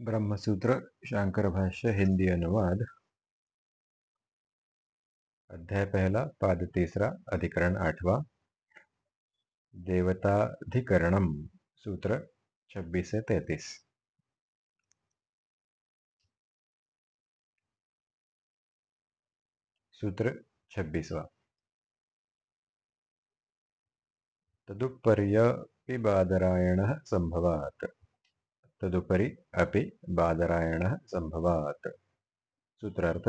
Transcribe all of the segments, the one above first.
ब्रह्मसूत्र शांकर भाष्य हिंदी अनुवाद। अध्याय पहला, पाद तीसरा, अधिकरण आठवां। देवताधिकरणम सूत्र छब्बीस से तैतीस। सूत्र छब्बीसवा। तदुपर्यपि बादरायणः संभवात्। तदुपरि अपि बादरायणः संभवात् सूत्रार्थ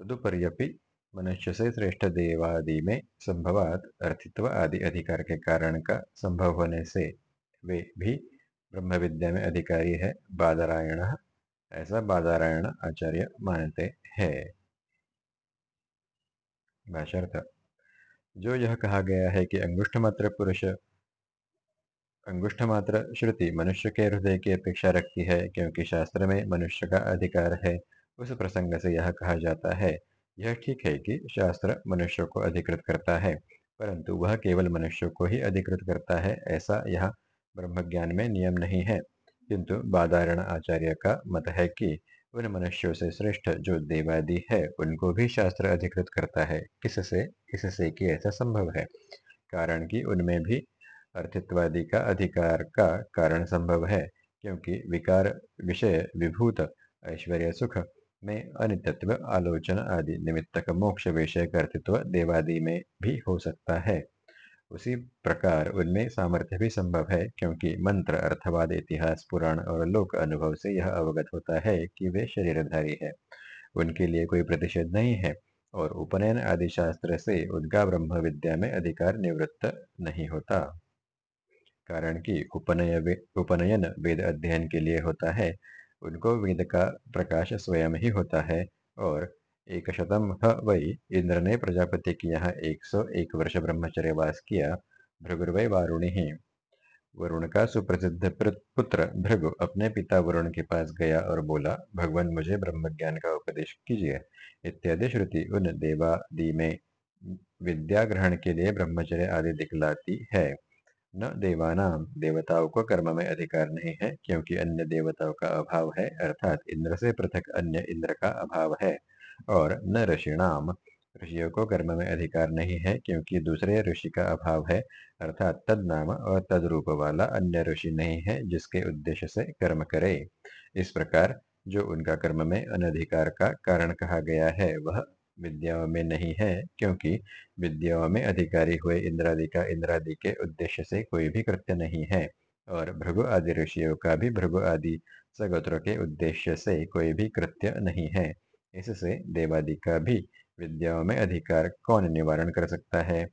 तदुपर्यपि मनुष्य से श्रेष्ठ देवादि में संभवात अर्थित्व आदि अधिकार के कारण का संभव होने से वे भी ब्रह्म विद्या में अधिकारी है। बादरायण, ऐसा बादारायण आचार्य मानते हैं। भाषार्थ जो यह कहा गया है कि अंगुष्ठ मात्र पुरुष अंगुष्ठ मात्र श्रुति मनुष्य के हृदय की अपेक्षा रखती है, क्योंकि शास्त्र में मनुष्य का अधिकार है, उस प्रसंग से यह कहा जाता है। यह ठीक है कि शास्त्र मनुष्य को अधिकृत करता है, परंतु वह केवल मनुष्य को ही अधिकृत करता है, ऐसा यह ब्रह्म ज्ञान में नियम नहीं है। किंतु बादारण आचार्य का मत है कि उन मनुष्यों से श्रेष्ठ जो देवादि है, उनको भी शास्त्र अधिकृत करता है। किससे? इससे कि ऐसा संभव है? कारण कि उनमें भी अर्थित्वादि का अधिकार का कारण संभव है, क्योंकि विकार, विषय, विभूत, ऐश्वर्य, सुख में अनित्व आलोचना आदि निमित्तक मोक्ष विषय कर्तृत्व देवादि में भी हो सकता है। उसी प्रकार उनमें सामर्थ्य भी संभव है, क्योंकि मंत्र, अर्थवाद, इतिहास, पुराण और लोक अनुभव से यह अवगत होता है कि वे शरीरधारी है। उनके लिए कोई प्रतिषेध नहीं है और उपनयन आदि शास्त्र से उनका ब्रह्म विद्या में अधिकार निवृत्त नहीं होता। कारण कि उपनय उपनयन वेद अध्ययन के लिए होता है। उनको वेद का प्रकाश स्वयं ही होता है और एक शतम वही इंद्र ने प्रजापति के यहाँ एक सौ एक वर्ष ब्रह्मचर्य वास किया। भृगुर्वय वारुणी ही। वरुण का सुप्रसिद्ध पुत्र भृगु अपने पिता वरुण के पास गया और बोला, भगवान, मुझे ब्रह्म ज्ञान का उपदेश कीजिए। इत्यादि श्रुति उन देवादि में विद्या ग्रहण के लिए ब्रह्मचर्य आदि दिखलाती है। न देवानाम देवताओं को कर्म में अधिकार नहीं है, क्योंकि अन्य देवताओं का अभाव है, अर्थात इंद्र से पृथक अन्य इंद्र का अभाव है, और न ऋषिणाम। ऋषियों को कर्म में अधिकार नहीं है, क्योंकि दूसरे ऋषि का अभाव है, अर्थात तद नाम और तद रूप वाला अन्य ऋषि नहीं है, जिसके उद्देश्य से कर्म करे। इस प्रकार जो उनका कर्म में अनधिकार का कारण कहा गया है, वह विद्याओं में नहीं है, क्योंकि विद्याओं में अधिकारी हुए इंद्रादि का इंद्रादि के उद्देश्य से कोई भी कृत्य नहीं है। और भृगु आदि ऋषियों का भी भृगु आदि सगोत्र के उद्देश्य से कोई भी कृत्य नहीं है। इससे देवादि का भी विद्याओं में अधिकार कौन निवारण कर सकता है?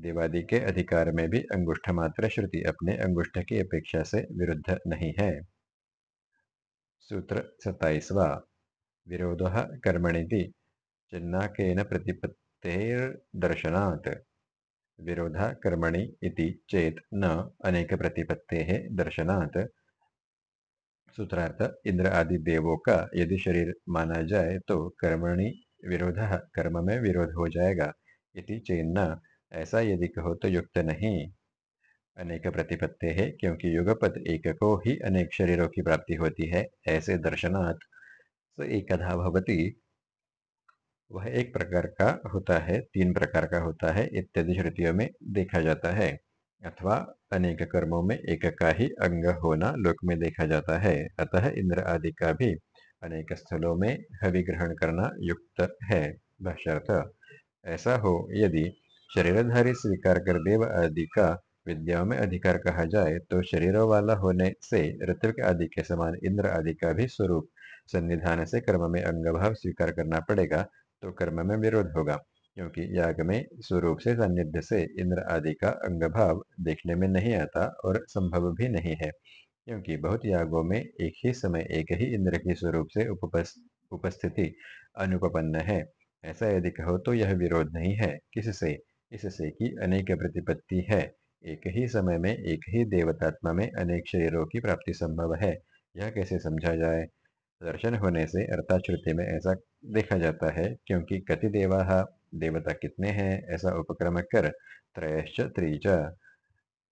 देवादि के अधिकार में भी अंगुष्ठ मात्र श्रुति अपने अंगुष्ठ की अपेक्षा से विरुद्ध नहीं है। सूत्र सताइसवा विरोध कर्मणि चिन्नाकेन प्रतिपत्तेर्दर्शनात्। विरोधा कर्मणि इति चेत न अनेक प्रतिपत्तेः दर्शनात्। सूत्रार्थ इंद्र आदि देवों का यदि शरीर माना जाए तो कर्मणि विरोध, कर्म में विरोध हो जाएगा इति चेन्न। ऐसा यदि कहो तो युक्त नहीं। अनेक प्रतिपत्ति है क्योंकि युगपत एक को ही अनेक शरीरों की प्राप्ति होती है, ऐसे दर्शनात्। स एकधा भवती। वह एक प्रकार का होता है, तीन प्रकार का होता है, इत्यादि श्रुतियों में देखा जाता है। अथवा अनेक कर्मों में एक का ही अंग होना लोक में देखा जाता है। अतः इंद्र आदि का भी अनेक स्थलों में हवि ग्रहण करना युक्त है, भाष्यर्थ। ऐसा हो यदि शरीरधारी स्वीकार कर देव आदि का विद्याओं में अधिकार कहा जाए तो शरीरों वाला होने से ऋत्विक आदि के समान इंद्र आदि का भी स्वरूप सन्निधान से कर्म में अंगभाव स्वीकार करना पड़ेगा तो कर्म में विरोध होगा, क्योंकि याग में स्वरूप से सान्निध्य से इंद्र आदि का अंगभाव देखने में नहीं आता और संभव भी नहीं है, क्योंकि बहुत यागों में एक ही समय एक ही इंद्र के स्वरूप से उपस्थिति अनुपन्न है। ऐसा यदि कहो तो यह विरोध नहीं है। किससे? इससे कि अनेक प्रतिपत्ति है। एक ही समय में एक ही देवतात्मा में अनेक शरीरों की प्राप्ति संभव है। यह कैसे समझा जाए? दर्शन होने से अर्थात श्रुति में ऐसा देखा जाता है, क्योंकि कति देवा देवता कितने हैं, ऐसा उपक्रम कर त्रयश्च त्रिच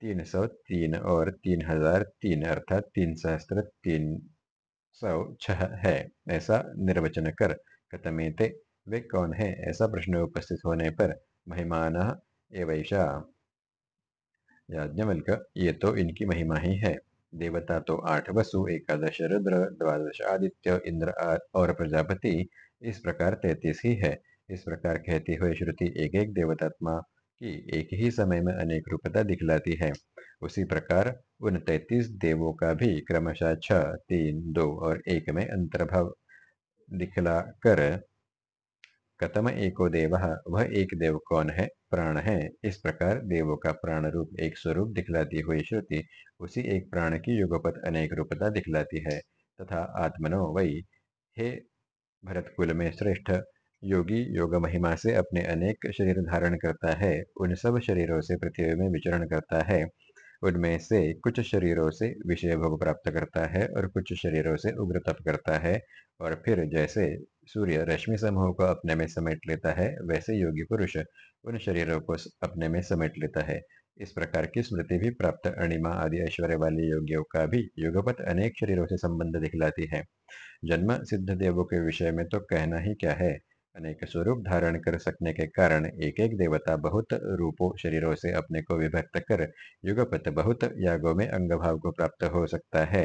तीन सौ तीन और तीन हज़ार तीन, अर्थात तीन सहस्त्र तीन सौ छह है। ऐसा निर्वचन कर, कथमेते, वे कौन है? ऐसा प्रश्न उपस्थित होने पर महिमान एवैषा। याज्ञवल्क, ये तो इनकी महिमा ही है। देवता तो आठ वसु एकादश रुद्र, द्वादश आदित्य, इंद्र और प्रजापति। इस प्रकार तैतीस ही है। इस प्रकार कहती हुए श्रुति एक एक देवतात्मा की एक ही समय में अनेक रूपता दिखलाती है। उसी प्रकार उन तैतीस देवों का भी क्रमशः छ, तीन, दो और एक में अंतर्भाव दिखला कर कतम एको देव, वह एक देव कौन है? प्राण है। इस प्रकार देवों का प्राण रूप एक स्वरूप दिखलाती हुई श्रुति उसी एक प्राण की युगपत अनेक रूपता दिखलाती है। तथा आत्मनो वही हे भरत कुल में श्रेष्ठ, योगी योग महिमा से अपने अनेक शरीर धारण करता है, उन सब शरीरों से पृथ्वी में विचरण करता है। उनमें से कुछ शरीरों से विषय भोग प्राप्त करता है और कुछ शरीरों से उग्र तप करता है। और फिर जैसे सूर्य रश्मि समूह को अपने में समेट लेता है, वैसे योगी पुरुष उन शरीरों को अपने में समेट लेता है। इस प्रकार की स्मृति भी प्राप्त अणिमा आदि ऐश्वर्य वाले योगियों का भी युगपत अनेक शरीरों से संबंध दिखलाती है। जन्म सिद्ध देवों के विषय में तो कहना ही क्या है? अनेक स्वरूप धारण कर सकने के कारण एक एक देवता बहुत रूपों, शरीरों से अपने को विभक्त कर युगपत बहुत यागों में अंग भाव को प्राप्त हो सकता है।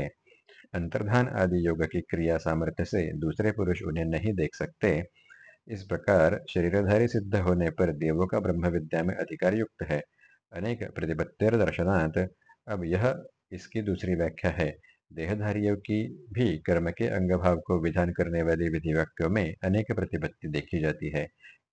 अंतर्धान आदि योग की क्रिया सामर्थ्य से दूसरे पुरुष उन्हें नहीं देख सकते। इस प्रकार शरीरधारी सिद्ध होने पर देवों का ब्रह्म विद्या में अधिकार युक्त है। अनेक प्रतिपत्तिर दर्शनात्, अब यह इसकी दूसरी व्याख्या है। देहधारियों की भी कर्म के अंग भाव को विधान करने वाले विधि वाक्यों में अनेक प्रतिपत्ति देखी जाती है।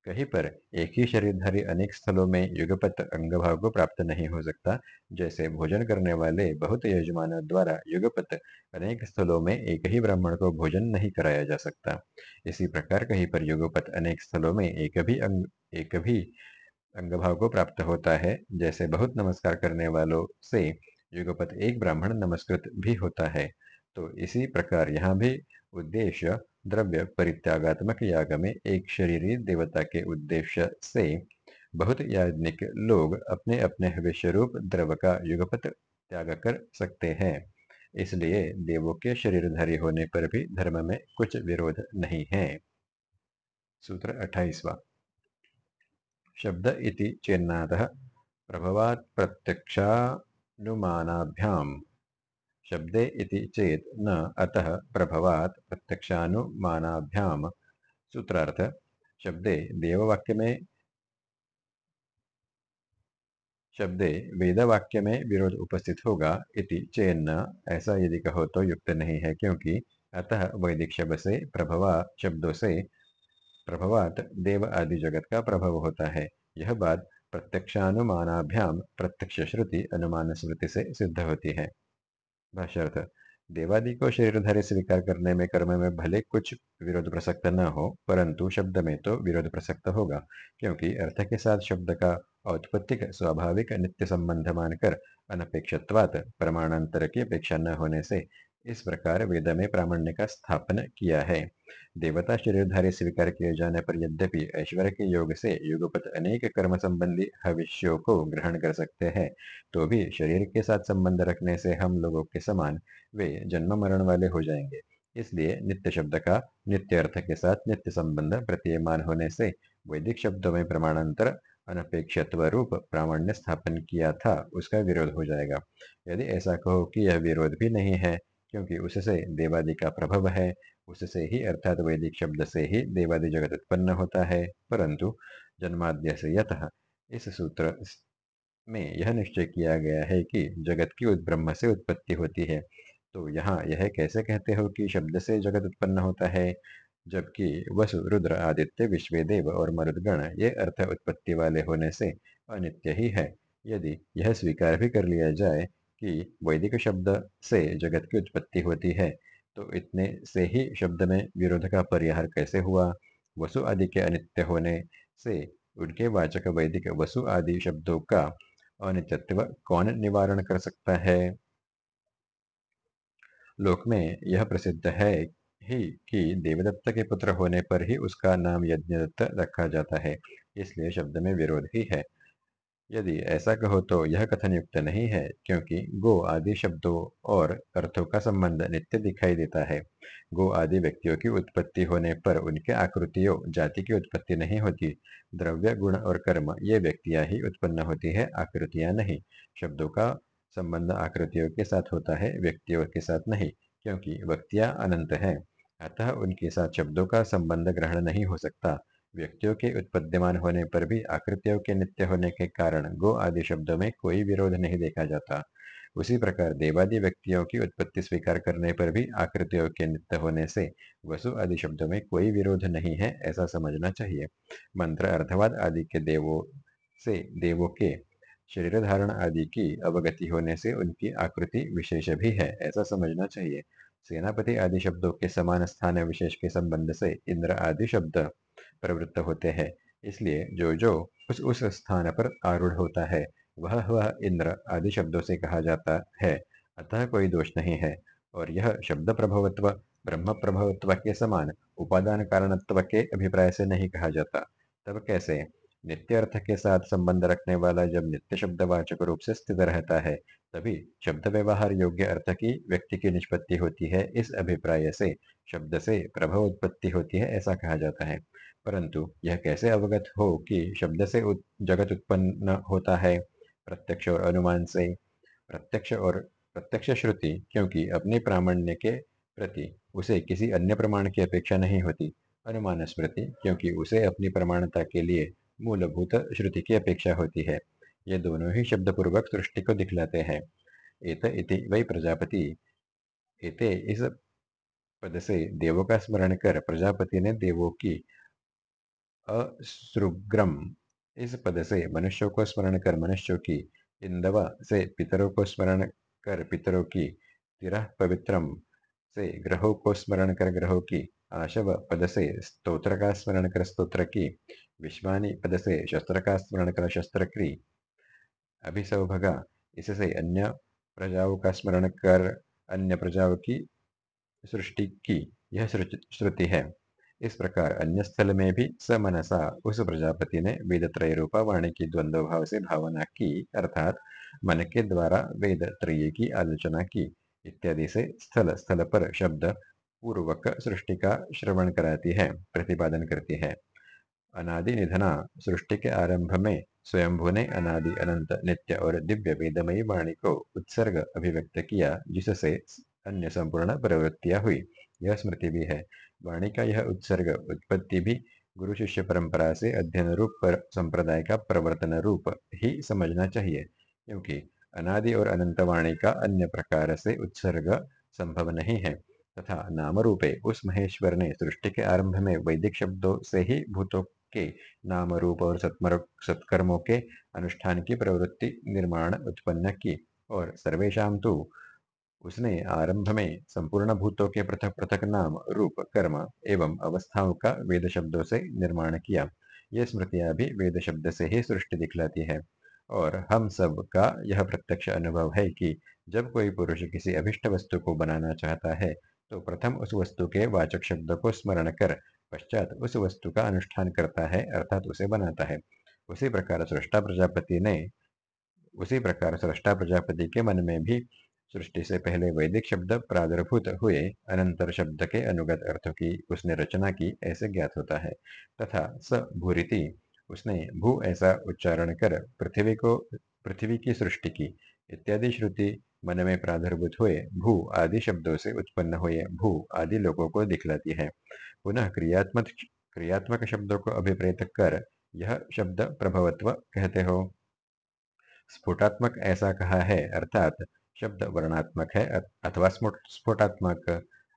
कहीं पर एक ही शरीरधारी अनेक स्थलों में युगपत अंग भाव को प्राप्त नहीं हो सकता, जैसे भोजन करने वाले बहुत यजमानों द्वारा युगपत अनेक स्थलों में एक ही ब्राह्मण को भोजन नहीं कराया जा सकता। इसी प्रकार कहीं पर युगपत अनेक स्थलों में एक भी अंग, एक भी अंग भाव को प्राप्त होता है, जैसे बहुत नमस्कार करने वालों से युगपत एक ब्राह्मण नमस्कृत भी होता है। तो इसी प्रकार यहाँ भी उद्देश्य द्रव्य परित्यागात्मक याग में एक शरीरी देवता के उद्देश्य से बहुत याज्ञिक लोग अपने अपने हविष्य रूप द्रव का युगपत त्याग कर सकते हैं। इसलिए देवों के शरीरधारी होने पर भी धर्म में कुछ विरोध नहीं है। सूत्र अठाईसवा शब्द इति चेन्नाद प्रभवात् प्रत्यक्षानुमानाभ्याम शब्दे इति चेत न अतः प्रभवात् प्रत्यक्षानुमानाभ्याम। सूत्रार्थ, शब्दे देववाक्य में शब्दे वेदवाक्य में विरोध उपस्थित होगा इति चेन्न। ऐसा यदि कहो तो युक्त नहीं है क्योंकि अतः वैदिक शब्द से प्रभवा शब्दों से प्रभवात देव आदि जगत का प्रभव होता है। यह बात प्रत्यक्षानुमानाभ्याम प्रत्यक्ष श्रुति अनुमान स्मृति से सिद्ध होती है। भाष्यर्थ, देवादि को शरीरधारी स्वीकार करने में कर्म में भले कुछ विरोध प्रसक्त न हो, परंतु शब्द में तो विरोध प्रसक्त होगा, क्योंकि अर्थ के साथ शब्द का औत्पत्तिक, स्वाभाविक, नित्य संबंध मानकर अनपेक्षत्वात प्रमाणांतर की अपेक्षा न होने से इस प्रकार वेद में प्रामाण्य का स्थापन किया है। देवता शरीरधारी स्वीकार किए जाने पर यद्यपि ऐश्वर्य के योग से युगपत अनेक कर्म संबंधी भविष्यों को ग्रहण कर सकते हैं तो भी शरीर के साथ संबंध रखने से हम लोगों के समान वे जन्म मरण वाले हो जाएँगे। इसलिए नित्य शब्द का, नित्य अर्थ के साथ नित्य संबंध प्रतीयमान होने से वैदिक शब्दों में प्रमाणांतर अनपेक्षत्व रूप प्रामाण्य स्थापन किया था, उसका विरोध हो जाएगा। यदि ऐसा कहो कि यह विरोध भी नहीं है क्योंकि उससे देवादि का प्रभव है, उससे ही अर्थात वैदिक शब्द से ही देवादि जगत उत्पन्न होता है। परंतु जन्माद्य से यथ इस सूत्र में यह निश्चय किया गया है कि जगत की ब्रह्म से उत्पत्ति होती है। तो यहाँ यह कैसे कहते हो कि शब्द से जगत उत्पन्न होता है? जबकि वसु, रुद्र, आदित्य, विश्वदेव और मरुदगण ये अर्थ उत्पत्ति वाले होने से अनित्य ही है। यदि यह स्वीकार भी कर लिया जाए कि वैदिक शब्द से जगत की उत्पत्ति होती है तो इतने से ही शब्द में विरोध का परिहार कैसे हुआ? वसु आदि के अनित्य होने से उनके वाचक वैदिक वसु आदि शब्दों का अनित्यत्व कौन निवारण कर सकता है? लोक में यह प्रसिद्ध है ही कि देवदत्त के पुत्र होने पर ही उसका नाम यज्ञदत्त रखा जाता है, इसलिए शब्द में विरोध ही है। यदि ऐसा कहो तो यह कथन युक्त नहीं है, क्योंकि गो आदि शब्दों और अर्थों का संबंध नित्य दिखाई देता है। गो आदि व्यक्तियों की उत्पत्ति होने पर उनके आकृतियों, जाति की उत्पत्ति नहीं होती। द्रव्य, गुण और कर्म, ये व्यक्तियाँ ही उत्पन्न होती है, आकृतियाँ नहीं। शब्दों का संबंध आकृतियों के साथ होता है, व्यक्तियों के साथ नहीं, क्योंकि व्यक्तियाँ अनंत है। अतः उनके साथ शब्दों का संबंध ग्रहण नहीं हो सकता। व्यक्तियों के उत्पद्यमान होने पर भी, आकृतियों के नित्य होने के कारण गो आदि शब्दों में कोई विरोध नहीं देखा जाता। उसी प्रकार देवादि व्यक्तियों की उत्पत्ति स्वीकार करने पर भी, आकृतियों के नित्य होने से वसु आदि शब्दों में कोई विरोध नहीं है, ऐसा समझना चाहिए। मंत्र अर्थवाद आदि के देवों से, देवों के शरीर धारण आदि की अवगति होने से उनकी आकृति विशेष भी है, ऐसा समझना चाहिए। सेनापति आदि शब्दों के समान स्थान विशेष के संबंध से इंद्र आदि शब्द प्रवृत्त होते हैं। इसलिए जो जो उस उस स्थान पर आरूढ़ होता है, वह वह इंद्र आदि शब्दों से कहा जाता है। अतः कोई दोष नहीं है। और यह शब्द प्रभवत्व, ब्रह्म प्रभवत्व के समान उपादान कारणत्व के अभिप्राय से नहीं कहा जाता। तब कैसे? नित्य अर्थ के साथ संबंध रखने वाला जब नित्य शब्दवाचक रूप से स्थित रहता है, तभी शब्द व्यवहार योग्य अर्थ की व्यक्ति की निष्पत्ति होती है। इस अभिप्राय से, शब्द से प्रभव उत्पत्ति होती है, ऐसा कहा जाता है। परंतु यह कैसे अवगत हो कि शब्द से उत, जगत उत्पन्न होता है? प्रत्यक्ष और अनुमान से। प्रत्यक्ष और प्रत्यक्ष श्रुति क्योंकि अपने प्रामाण्य के प्रति उसे किसी अन्य प्रमाण की अपेक्षा नहीं होती। अनुमान स्मृति क्योंकि उसे अपनी प्रमाणता के लिए मूलभूत श्रुति की अपेक्षा होती है। ये दोनों ही शब्द पूर्वक सृष्टि को दिखलाते हैं। एत इति वै प्रजापति। एते इस पद से देवों का स्मरण कर प्रजापति ने देवों की असृग्रम इस पद से मनुष्यों को स्मरण कर, मनुष्यों की इंदवा से पितरों को स्मरण कर, पितरों की तिरह पवित्रम से ग्रहों को स्मरण कर, ग्रहों की आशव पद से स्तोत्र का स्मरण कर, स्तोत्र की विश्वानी पद से शस्त्र का स्मरण कर, शस्त्र की अभिसौभगा। इससे अन्य प्रजाओं का स्मरण कर, अन्य प्रजाओं की सृष्टि की, यह श्रुति है। इस प्रकार अन्य स्थल में भी समनसा उस प्रजापति ने वेद त्रय रूपा वाणी की द्वंद्व भाव से भावना की, अर्थात मन के द्वारा वेद त्रय की आलोचना की। इत्यादि से स्थल स्थल पर शब्द पूर्वक सृष्टि का श्रवण कराती है, प्रतिपादन करती है। अनादि निधना सृष्टि के आरंभ में स्वयंभू ने अनादि, अनंत, नित्य और दिव्य वेदमयी वाणी को उत्सर्ग अभिव्यक्त किया, जिससे अन्य संपूर्ण प्रवृत्तियाँ हुई। यह स्मृति भी है। वाणी का यह उत्सर्ग उत्पत्ति भी गुरु शिष्य परंपरा से अध्ययन रूप पर संप्रदाय का प्रवर्तन रूप ही समझना चाहिए, क्योंकि अनादि और अनंत वाणी का अन्य प्रकार से उत्सर्ग संभव नहीं है। तथा नाम रूपे उस महेश्वर ने सृष्टि के आरंभ में वैदिक शब्दों से ही भूतों के नाम रूप और सत्कर्मों के अनुष्ठान की प्रवृत्ति निर्माण उत्पन्न की, और सर्वेशा तो उसने आरंभ में संपूर्ण भूतों के पृथक पृथक नाम रूप, कर्म एवं अवस्थाओं का वेद शब्दों से निर्माण किया। ये स्मृतियाँ भी वेद शब्द से ही सृष्टि दिखलाती है। और हम सब का यह प्रत्यक्ष अनुभव है कि जब कोई पुरुष किसी अभिष्ट वस्तु को बनाना चाहता है तो प्रथम उस वस्तु के वाचक शब्द को स्मरण कर, पश्चात उस वस्तु का अनुष्ठान करता है, अर्थात उसे बनाता है। उसी प्रकार सृष्टा प्रजापति ने, उसी प्रकार सृष्टा प्रजापति के मन में भी सृष्टि से पहले वैदिक शब्द प्रादुर्भूत हुए, अनंतर शब्द के अनुगत अर्थों की उसने रचना की ऐसे ज्ञात होता है। तथा स भूरिति, उसने भू ऐसा उच्चारण कर पृथ्वी को, पृथ्वी की सृष्टि की। इत्यादि श्रुति मन में प्रादुर्भूत हुए, भू आदि शब्दों से उत्पन्न हुए, भू आदि लोगों को दिखलाती है। पुनः क्रियात्मक क्रियात्मक शब्दों को अभिप्रेत कर यह शब्द प्रभवत्व कहते हो। स्फुटात्मक ऐसा कहा है, अर्थात शब्द वर्णात्मक है अथवा स्फोटात्मक,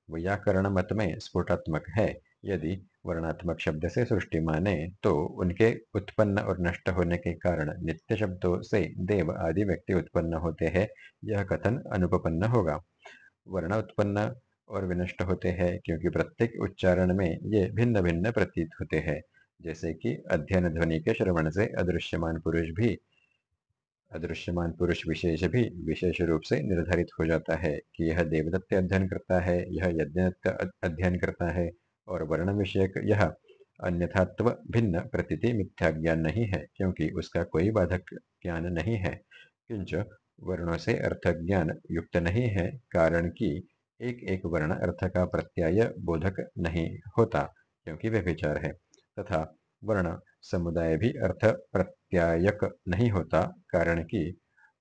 व्याकरण मत में स्फोटात्मक है। यदि वर्णात्मक शब्द से सृष्टि माने तो उनके उत्पन्न और नष्ट होने के कारण नित्य शब्दों से देव आदि व्यक्ति उत्पन्न होते हैं, यह कथन अनुपन्न होगा। वर्ण उत्पन्न और विनष्ट होते हैं, क्योंकि प्रत्येक उच्चारण में ये भिन्न भिन्न प्रतीत होते हैं। जैसे कि अध्ययन ध्वनि के श्रवण से अदृश्यमान पुरुष भी अदृश्यमान पुरुष विशेष भी विशेष रूप से निर्धारित हो जाता है कि यह देवदत्त अध्ययन करता है, यह यज्ञ अध्ययन करता है और वर्ण विषयक यह अन्यथात्व भिन्न प्रतीति मिथ्या ज्ञान नहीं है, क्योंकि उसका कोई बाधक ज्ञान नहीं है। किंच वर्णों से अर्थ ज्ञान युक्त नहीं है, कारण कि एक एक वर्ण अर्थ का प्रत्याय बोधक नहीं होता, क्योंकि वे विचार है। तथा वर्ण समुदाय भी अर्थ प्रत्यायक नहीं होता कारण कि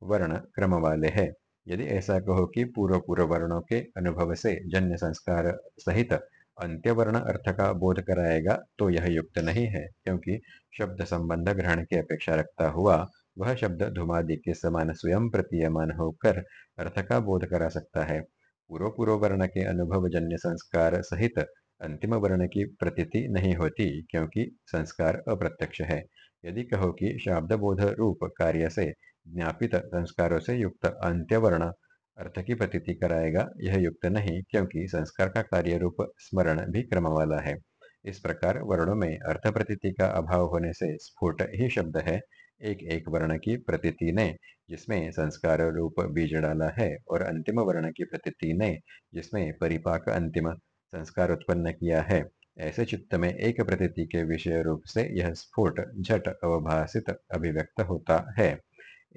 वर्ण क्रम वाले है। यदि ऐसा कहो कि पूर्व पूर्व वर्णों के अनुभव से जन्य संस्कार सहित अंत्यवर्ण अर्थ का बोध कराएगा तो यह युक्त नहीं है, क्योंकि शब्द संबंध ग्रहण की अपेक्षा रखता हुआ वह शब्द धुमादि के समान स्वयं प्रतीयमान होकर अर्थ का बोध करा सकता है। पूर्व पूर्व वर्ण के अनुभव जन्य संस्कार सहित अंतिम वर्ण की प्रतीति नहीं होती, क्योंकि संस्कार अप्रत्यक्ष है। यदि कहो कि शाब्द बोध रूप कार्य से ज्ञापित संस्कारों से युक्त अंत्यवर्ण अर्थ की प्रतीति कराएगा, यह युक्त नहीं, क्योंकि संस्कार का कार्य रूप स्मरण भी क्रम वाला है। इस प्रकार वर्णों में अर्थ प्रतीति का अभाव होने से स्फुट ही शब्द है। एक एक वर्ण की प्रतीति ने, जिसमें संस्कार रूप बीज डाला है, और अंतिम वर्ण की प्रतीति ने, जिसमें परिपाक अंतिम संस्कार उत्पन्न किया है। ऐसे चित्त में एक प्रतीति के विषय रूप से यह स्फुट, झट अवभाषित अभिव्यक्त होता है।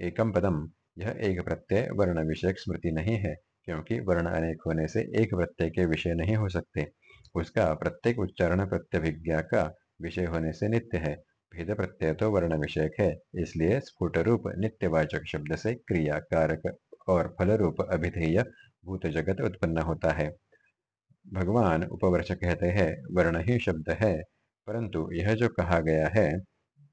एकम पदम यह एक प्रत्यय, वर्ण विषयक स्मृति नहीं है, क्योंकि वर्ण अनेक होने से एक प्रत्यय के विषय नहीं हो सकते। उसका प्रत्येक उच्चारण प्रत्यभिज्ञा का विषय होने से नित्य है। भेद प्रत्यय तो वर्ण विषयक है, इसलिए स्फुट रूप नित्यवाचक शब्द से क्रिया कारक और फल रूप अभिधेय भूत जगत उत्पन्न होता है। भगवान उपवर्ष कहते हैं, वर्ण ही शब्द है। परंतु यह जो कहा गया है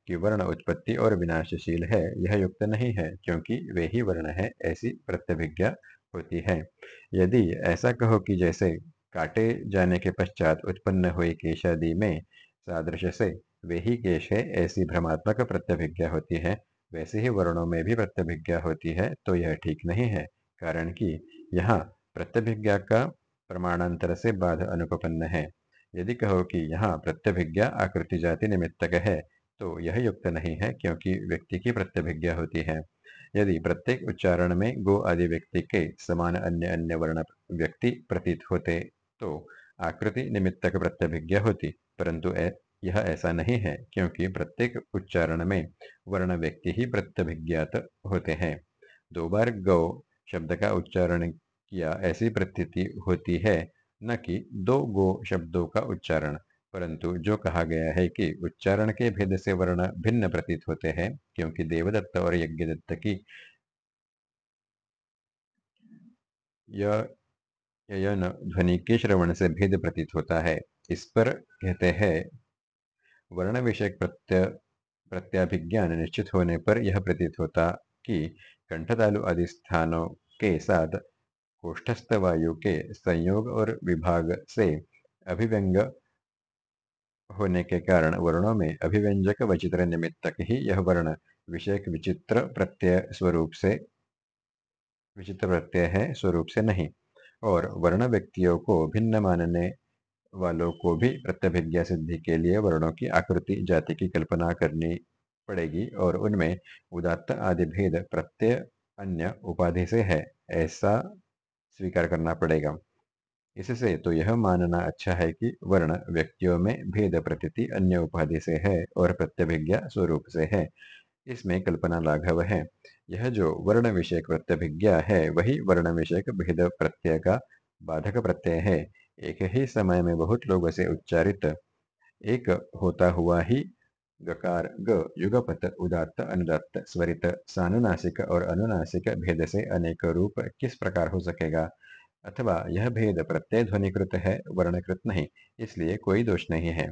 कि वर्ण उत्पत्ति और विनाशशील है, यह युक्त नहीं है, क्योंकि वे ही वर्ण है, ऐसी प्रत्यभिज्ञा होती है। यदि ऐसा कहो कि जैसे काटे जाने के पश्चात उत्पन्न हुए केशादि में सादृश्य से वे ही केश है, ऐसी भ्रमात्मक प्रत्यभिज्ञा होती है। वैसे ही वर्णों में भी प्रत्यभिज्ञा होती है तो यह ठीक नहीं है, कारण कि यहाँ प्रत्यभिज्ञा का प्रमाणांतर से बाध अनुपन्न है। यदि कहो कि यहाँ प्रत्यभिज्ञा आकृति जाति निमित्तक है तो यह युक्त नहीं है, क्योंकि व्यक्ति की प्रत्यभिज्ञा होती है। यदि प्रत्येक उच्चारण में गो आदि व्यक्ति के समान अन्य अन्य वर्ण व्यक्ति प्रतीत होते तो आकृति निमित्तक प्रत्यभिज्ञा होती, परंतु यह ऐसा नहीं है, क्योंकि प्रत्येक उच्चारण में वर्ण व्यक्ति ही प्रत्यभिज्ञात होते हैं। दो बार गौ शब्द का उच्चारण किया ऐसी प्रतीति होती है, न कि दो गो शब्दों का उच्चारण। परंतु जो कहा गया है कि उच्चारण के भेद से वर्ण भिन्न प्रतीत होते हैं, क्योंकि देवदत्त और यज्ञदत्त की ध्वनि के श्रवण से भेद प्रतीत होता है। इस पर कहते हैं, वर्ण विषय प्रत्य, प्रत्याभिज्ञान निश्चित होने पर यह प्रतीत होता कि कंठतालु आदि स्थानों के साथ कोष्ठस्थ वायु के संयोग और विभाग से अभिव्यंग होने के कारण वर्णों में अभिव्यंजक वचित्र निमित्तक ही यह वर्ण विषय विचित्र प्रत्यय स्वरूप से, विचित्र प्रत्यय है, स्वरूप से नहीं। और वर्ण व्यक्तियों को भिन्न मानने वालों को भी प्रत्यभिज्ञा सिद्धि के लिए वर्णों की आकृति, जाति की कल्पना करनी पड़ेगी और उनमें उदात्त आदि भेद प्रत्यय अन्य उपाधि से है। ऐसा स्वीकार करना पड़ेगा। इससे तो यह मानना अच्छा है कि वर्ण व्यक्तियों में भेद प्रतीति अन्य उपाधि से है और प्रत्यभिज्ञा स्वरूप से है। इसमें कल्पना लाघव है। यह जो वर्ण विषयक प्रत्यभिज्ञा है, वही वर्ण विषयक भेद प्रत्यय का बाधक प्रत्यय है। एक ही समय में बहुत लोगों से उच्चारित। एक होता हुआ ही गकार ग युगपत उदात्त, अनुदात्त, स्वरित, सानुनासिक और अनुनासिक भेद से अनेक रूप किस प्रकार हो सकेगा? अथवा यह भेद प्रत्यय ध्वनिकृत है, वर्णकृत नहीं, इसलिए कोई दोष नहीं है।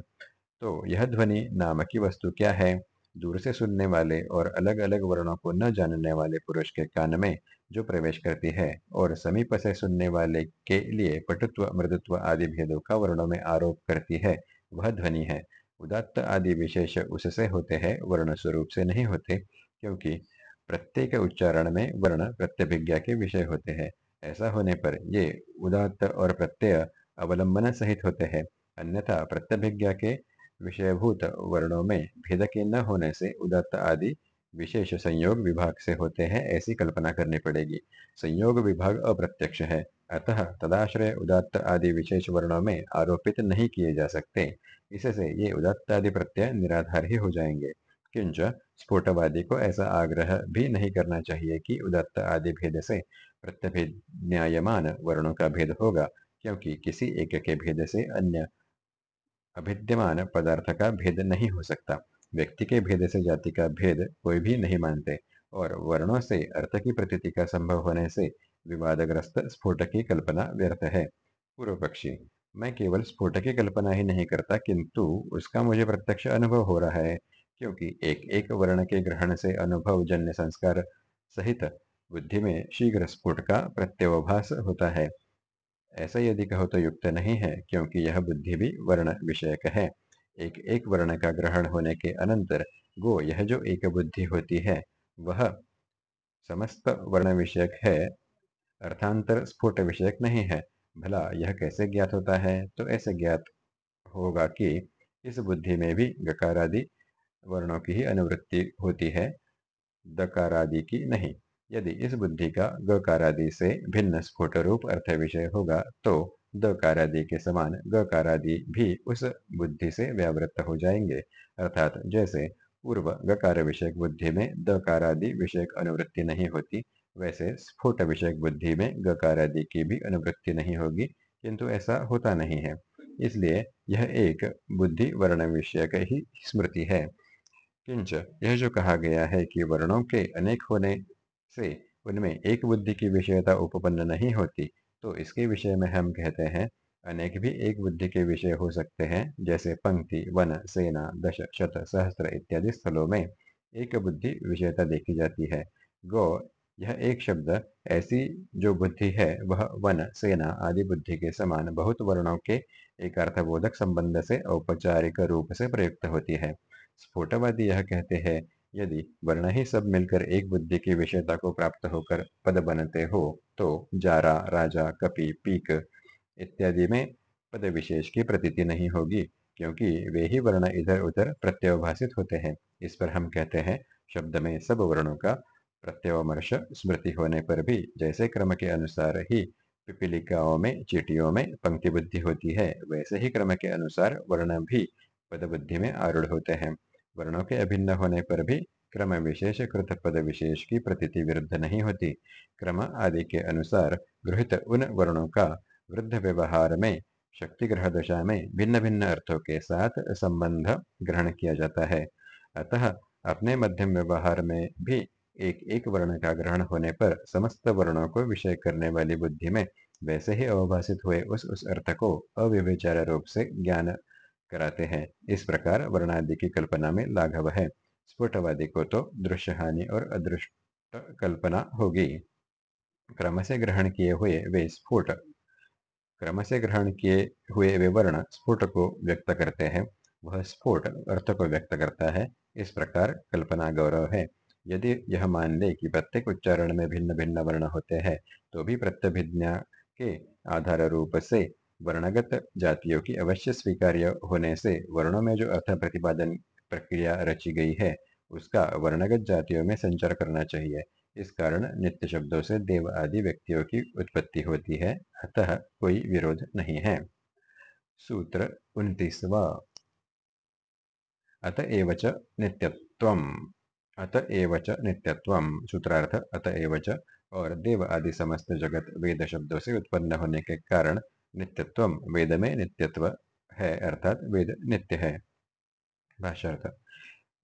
तो यह ध्वनि नाम की वस्तु क्या है? दूर से सुनने वाले और अलग अलग वर्णों को न जानने वाले पुरुष के कान में जो प्रवेश करती है और समीप से सुनने वाले के लिए पटुत्व, मृदुत्व आदि भेदों का वर्णों में आरोप करती है, वह ध्वनि है। उदात्त आदि विशेष उससे होते हैं, वर्ण स्वरूप से नहीं होते, क्योंकि प्रत्येक उच्चारण में वर्ण प्रत्यभिज्ञा के विषय होते हैं। ऐसा होने पर ये उदात्त और प्रत्यय अवलंबन सहित होते हैं, अन्यथा प्रत्यभिज्ञा के विषयभूत वर्णों में भेद के न होने से उदात्त आदि विशेष संयोग विभाग से होते हैं, ऐसी कल्पना करनी पड़ेगी। संयोग विभाग अप्रत्यक्ष है, अतः तदाश्रय उदात्त आदि विशेष वर्णों में आरोपित नहीं किए जा सकते। इससे ये उदात्त आदि प्रत्यय निराधार ही हो जाएँगे। किंच स्फोटवादी को ऐसा आग्रह भी नहीं करना चाहिए कि उदात्त आदि भेद से प्रत्यभिज्ञायमान वर्णों का भेद होगा, क्योंकि किसी एक के भेद से अन्य अभिद्यमान पदार्थ का भेद नहीं हो सकता। व्यक्ति के भेद से जाति का भेद कोई भी नहीं मानते, और वर्णों से अर्थ की प्रतीति का संभव होने से विवादग्रस्त स्फोट की कल्पना व्यर्थ है। पूर्व पक्षी मैं केवल स्फोट की कल्पना ही नहीं करता, किंतु उसका मुझे प्रत्यक्ष अनुभव हो रहा है, क्योंकि एक एक वर्ण के ग्रहण से अनुभव जन्य संस्कार सहित बुद्धि में शीघ्र स्फोट का प्रत्यवभास होता है। ऐसा यदि कहो तो युक्त नहीं है, क्योंकि यह बुद्धि भी वर्ण विषयक है। एक एक वर्ण का ग्रहण होने के अनंतर गो यह जो एक बुद्धि होती है, वह समस्त वर्ण विषयक है, अर्थांतर स्फोट विषयक नहीं है। भला यह कैसे ज्ञात होता है? तो ऐसे ज्ञात होगा कि इस बुद्धि में भी गकारादि वर्णों की ही अनुवृत्ति होती है, दकारादि की नहीं। यदि इस बुद्धि का गकारादि से भिन्न स्फोट रूप अर्थ विषय होगा तो दकारादि के समान गकारादि भी उस बुद्धि से व्यावृत्त हो जाएँगे। अर्थात जैसे पूर्व गकार विषयक बुद्धि में दकारादि विषयक अनुवृत्ति नहीं होती वैसे स्फोट विषयक बुद्धि में गकार आदि की भी अनुवृत्ति नहीं होगी, किंतु ऐसा होता नहीं है। इसलिए यह एक बुद्धि वर्ण विषयक ही स्मृति है। किंच, यह जो कहा गया है कि वर्णों के अनेक होने से उनमें एक बुद्धि की विषयता उपपन्न नहीं होती तो इसके विषय में हम कहते हैं, अनेक भी एक बुद्धि के विषय हो सकते हैं, जैसे पंक्ति, वन, सेना, दश, शत, सहस्त्र इत्यादि स्थलों में एक बुद्धि विषयता देखी जाती है। गो यह एक शब्द ऐसी जो बुद्धि है, वह वन, सेना आदि बुद्धि के समान बहुत वर्णों के एक अर्थबोधक संबंध से औपचारिक रूप से प्रयुक्त होती है। स्फोटवादी यह कहते हैं, यदि वर्ण ही सब मिलकर एक बुद्धि की विषयता को प्राप्त होकर पद बनते हो तो जारा, राजा, कपि, पीक इत्यादि में पद विशेष की प्रतीति नहीं होगी, क्योंकि वे ही वर्ण इधर उधर प्रत्यवभाषित होते हैं। इस पर हम कहते हैं, शब्द में सब वर्णों का प्रत्यवमर्श स्मृति होने पर भी जैसे क्रम के अनुसार ही पिपीलिकाओं में, चीटियों में पंक्ति बुद्धि होती है, वैसे ही क्रम के अनुसार वर्ण भी पद बुद्धि में आरूढ़ होते हैं। वर्णों के अभिन्न होने पर भी क्रम विशेष कृत पद विशेष की प्रतीति विरुद्ध नहीं होती। क्रम आदि के अनुसार गृहित उन वर्णों का वृद्ध व्यवहार में, शक्ति ग्रह दशा में भिन्न भिन्न अर्थों के साथ संबंध ग्रहण किया जाता है। अतः अपने मध्यम व्यवहार में भी एक एक वर्ण का ग्रहण होने पर समस्त वर्णों को विषय करने वाली बुद्धि में वैसे ही अवभाषित हुए उस उस अर्थ को अव्यभिचार रूप से ज्ञान कराते हैं। इस प्रकार वर्णादि की कल्पना में लाघव है। स्फुटवादी को तो दृश्य हानि और अदृष्ट कल्पना होगी। क्रम से ग्रहण किए हुए वे स्फुट, क्रम से ग्रहण किए हुए वे वर्ण स्फुट को व्यक्त करते हैं। वह स्फोट अर्थ को व्यक्त करता है। इस प्रकार कल्पना गौरव है। यदि यह मान ले कि प्रत्येक उच्चारण में भिन्न भिन्न वर्ण होते हैं तो भी प्रत्यभिज्ञा के आधार रूप से वर्णगत जातियों की अवश्य स्वीकार्य होने से वर्णों में जो अर्थ प्रतिपादन प्रक्रिया रची गई है, उसका वर्णगत जातियों में संचार करना चाहिए। इस कारण नित्य शब्दों से देव आदि व्यक्तियों की उत्पत्ति होती है, अतः कोई विरोध नहीं है। सूत्र उन्तीसवा। अतएव च अतएव च नित्यत्वम सूत्रार्थ अतएव च। और देव आदि समस्त जगत वेद शब्दों से उत्पन्न होने के कारण नित्यत्व वेद में नित्यत्व है, अर्थात वेद नित्य है। भाष्यर्थ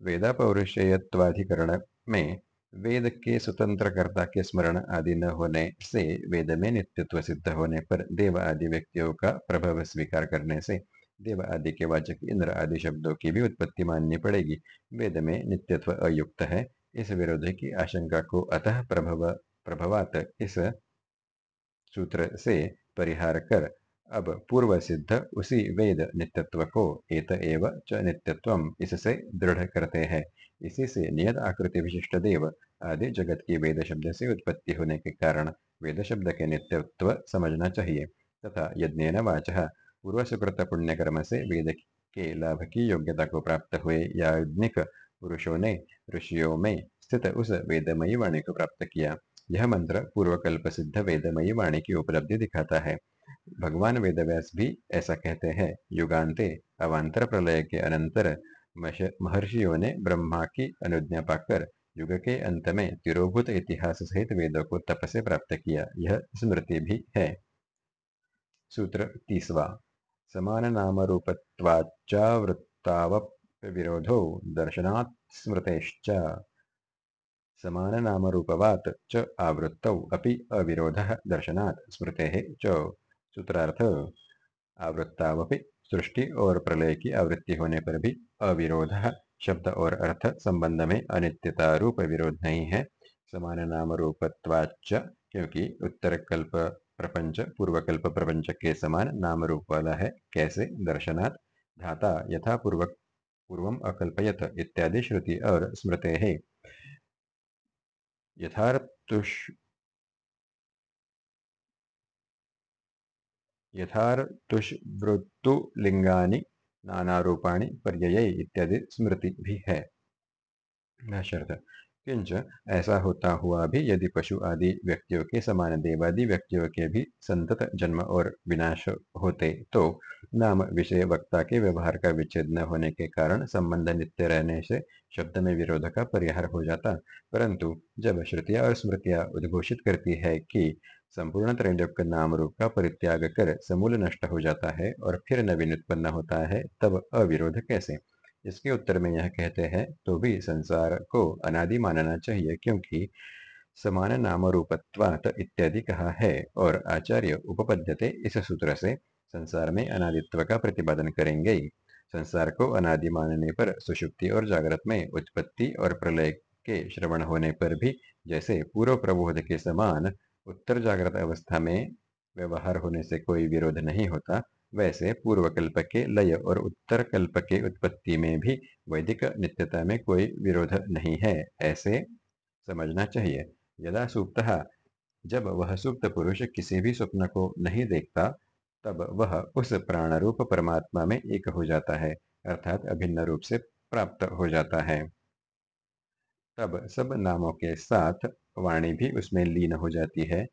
वेदा पौरुषेयत्वाधिकरण में वेद के स्वतंत्र कर्ता के स्मरण आदि न होने से वेद में नित्यत्व सिद्ध होने पर देव आदि व्यक्तियों का प्रभाव स्वीकार करने से देव आदि के वाचक इंद्र आदि शब्दों की भी उत्पत्ति माननी पड़ेगी। वेद में नित्यत्व अयुक्त है। इस विरोध की आशंका को अतः प्रभव, प्रभवात इस सूत्र से परिहार कर। अब पूर्व सिद्ध उसी वेद नित्यत्व को एत एव च नित्यत्व इससे दृढ़ करते हैं। इसी से नियत आकृति विशिष्ट देव आदि जगत की वेद शब्द से उत्पत्ति होने के कारण वेद शब्द के नित्यत्व समझना चाहिए। तथा यज्ञ वाच पूर्व सुकृत पुण्य कर्म से वेद के लाभ की योग्यता को प्राप्त हुए याज्ञिक पुरुषों ने, ऋषियों में, स्थित उस वेदमयी वाणी को प्राप्त किया। यह मंत्र पूर्वकल्प सिद्ध वेदमयी वाणी की उपलब्धि दिखाता है। भगवान वेदव्यास भी ऐसा कहते हैं। युगान्ते अवान्तर प्रलय के अनंतर महर्षियों ने ब्रह्मा की अनुज्ञा पाकर युग के अंत में तिरोभूत इतिहास सहित वेदों को तप से प्राप्त किया। यह स्मृति भी है। सूत्र तीसवा। समान नाम रूपत्वाचावृत्तावप विरोधो दर्शनात् स्मृतेश्च समान नाम रूपवात च आवृत्तौ अपि अविरोधः दर्शनात् स्मृतेः च। सूत्रार्थ, आवृत्तावपि सृष्टि और प्रलय की आवृत्ति होने पर भी अविरोध शब्द और अर्थ संबंध में अनित्यता रूप विरोध नहीं है। समान नाम रूपत्वाच क्योंकि उत्तर कल्प प्रपंच, पूर्वकल्प प्रपंच के समान नाम रूप वाला है कैसे, दर्शनात्, धाता, यथा, पूर्व, पूर्वम, अकल्पयत, इत्यादि श्रुति और स्मृते। है यथार्थुष यथार्थुष्वृत्तुलिंगानि नानारूपाणि, पर्यय इत्यादि स्मृति भी है। किंच ऐसा होता हुआ भी यदि पशु आदि व्यक्तियों के समान देवादि व्यक्तियों के भी संतत जन्म और विनाश होते तो नाम विषय वक्ता के व्यवहार का विच्छेद न होने के कारण संबंध नित्य रहने से शब्द में विरोध का परिहार हो जाता। परंतु जब श्रुतियाँ और स्मृतियाँ उद्घोषित करती है कि संपूर्ण त्रैलोक्य नाम रूप का परित्याग कर समूल नष्ट हो जाता है और फिर नवीन उत्पन्न होता है, तब अविरोध कैसे? इसके उत्तर में यह कहते हैं तो भी संसार को अनादि मानना चाहिए, क्योंकि समान नाम रूपत्वात इत्यादि कहा है, और आचार्य उपपद्यते इस सूत्र से संसार में अनादित्व का प्रतिपादन करेंगे। संसार को अनादि मानने पर सुषुप्ति और जागृत में उत्पत्ति और प्रलय के श्रवण होने पर भी जैसे पूर्व प्रबोध के समान उत्तर जागृत अवस्था में व्यवहार होने से कोई विरोध नहीं होता वैसे पूर्व कल्प के लय और उत्तर कल्प के उत्पत्ति में भी वैदिक नित्यता में कोई विरोध नहीं है, ऐसे समझना चाहिए। यदा सुप्त जब वह सुप्त पुरुष किसी भी स्वप्न को नहीं देखता, तब वह उस प्राण रूप परमात्मा में एक हो जाता है, अर्थात अभिन्न रूप से प्राप्त हो जाता है। तब सब नामों के साथ वाणी भी उसमें लीन हो जाती है।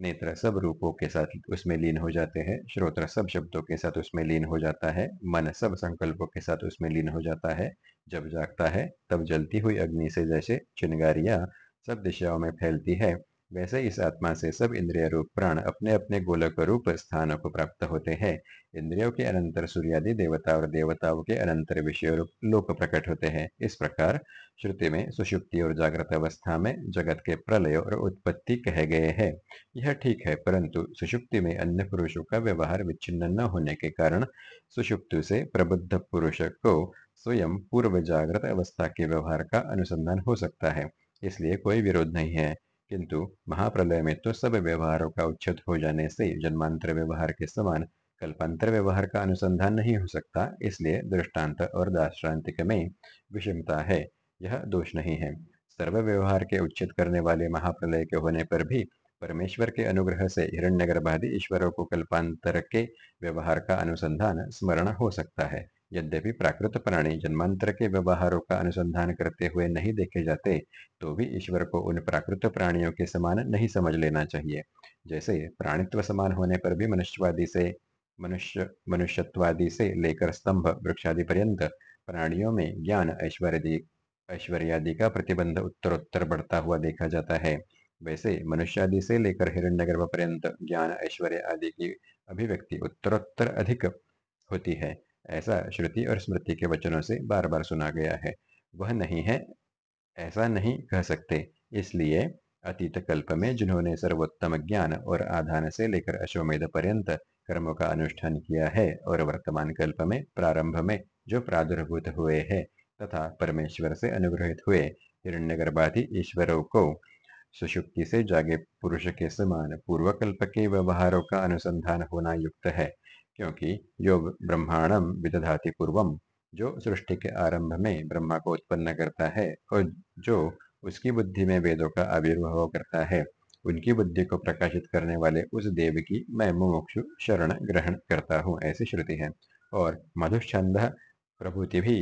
नेत्र सब रूपों के साथ उसमें लीन हो जाते हैं, श्रोत्र सब शब्दों के साथ उसमें लीन हो जाता है, मन सब संकल्पों के साथ उसमें लीन हो जाता है, जब जागता है, तब जलती हुई अग्नि से जैसे चिनगारियाँ सब दिशाओं में फैलती है। वैसे इस आत्मा से सब इंद्रिय रूप प्राण अपने अपने गोलक रूप स्थानों को प्राप्त होते हैं। इंद्रियों के अनंतर सूर्यादि देवता और देवताओं के अनंतर विषय रूप लोक प्रकट होते हैं। इस प्रकार श्रुति में सुषुप्ति और जागृत अवस्था में जगत के प्रलय और उत्पत्ति कहे गए हैं। यह ठीक है, परंतु सुषुप्ति में अन्य पुरुषों का व्यवहार विच्छिन्न न होने के कारण सुषुप्ति से प्रबुद्ध पुरुष को स्वयं पूर्व जागृत अवस्था के व्यवहार का अनुसंधान हो सकता है। इसलिए कोई विरोध नहीं है। किंतु महाप्रलय में तो सब व्यवहारों का उच्छेद हो जाने से जन्मांतर व्यवहार के समान कल्पांतर व्यवहार का अनुसंधान नहीं हो सकता, इसलिए दृष्टांत और दार्शांतिक में विषमता है, यह दोष नहीं है। सर्व व्यवहार के उच्छेद करने वाले महाप्रलय के होने पर भी परमेश्वर के अनुग्रह से हिरण्यगर्भादि ईश्वरों को कल्पांतर के व्यवहार का अनुसंधान, स्मरण हो सकता है। यद्यपि प्राकृत प्राणी जन्मांतर के व्यवहारों का अनुसंधान करते हुए नहीं देखे जाते तो भी ईश्वर को उन प्राकृत प्राणियों के समान नहीं समझ लेना चाहिए। जैसे प्राणित्व समान होने पर भी मनुष्यवादी से, मनुष्य, मनुष्यत्वादि से लेकर स्तंभ, वृक्षादि पर्यंत प्राणियों में ज्ञान ऐश्वर्य ऐश्वर्यादि का प्रतिबंध उत्तरोत्तर बढ़ता हुआ देखा जाता है। वैसे मनुष्यादि से लेकर हिरण्यगर्भ पर्यंत ज्ञान ऐश्वर्य आदि की अभिव्यक्ति उत्तरोत्तर अधिक होती है। ऐसा श्रुति और स्मृति के वचनों से बार बार सुना गया है। वह नहीं है, ऐसा नहीं कह सकते। इसलिए अतीत कल्प में जिन्होंने सर्वोत्तम ज्ञान और आधान से लेकर अश्वमेध पर्यंत कर्मों का अनुष्ठान किया है और वर्तमान कल्प में, प्रारंभ में जो प्रादुर्भूत हुए हैं तथा परमेश्वर से अनुग्रहित हुए हिरण्यगर्भादि ईश्वरों को सुषुप्ति से जागे पुरुष के समान पूर्व कल्प के व्यवहारों का अनुसंधान होना युक्त है। क्योंकि जो ब्रह्मांडम विदधाति पूर्वम, जो सृष्टि के आरंभ में ब्रह्मा को उत्पन्न करता है और जो उसकी बुद्धि में वेदों का आविर्भाव करता है, उनकी बुद्धि को प्रकाशित करने वाले उस देव की मैं मुमुक्षु शरण ग्रहण करता हूँ, ऐसी श्रुति है। और मधुच्छंद प्रभुति भी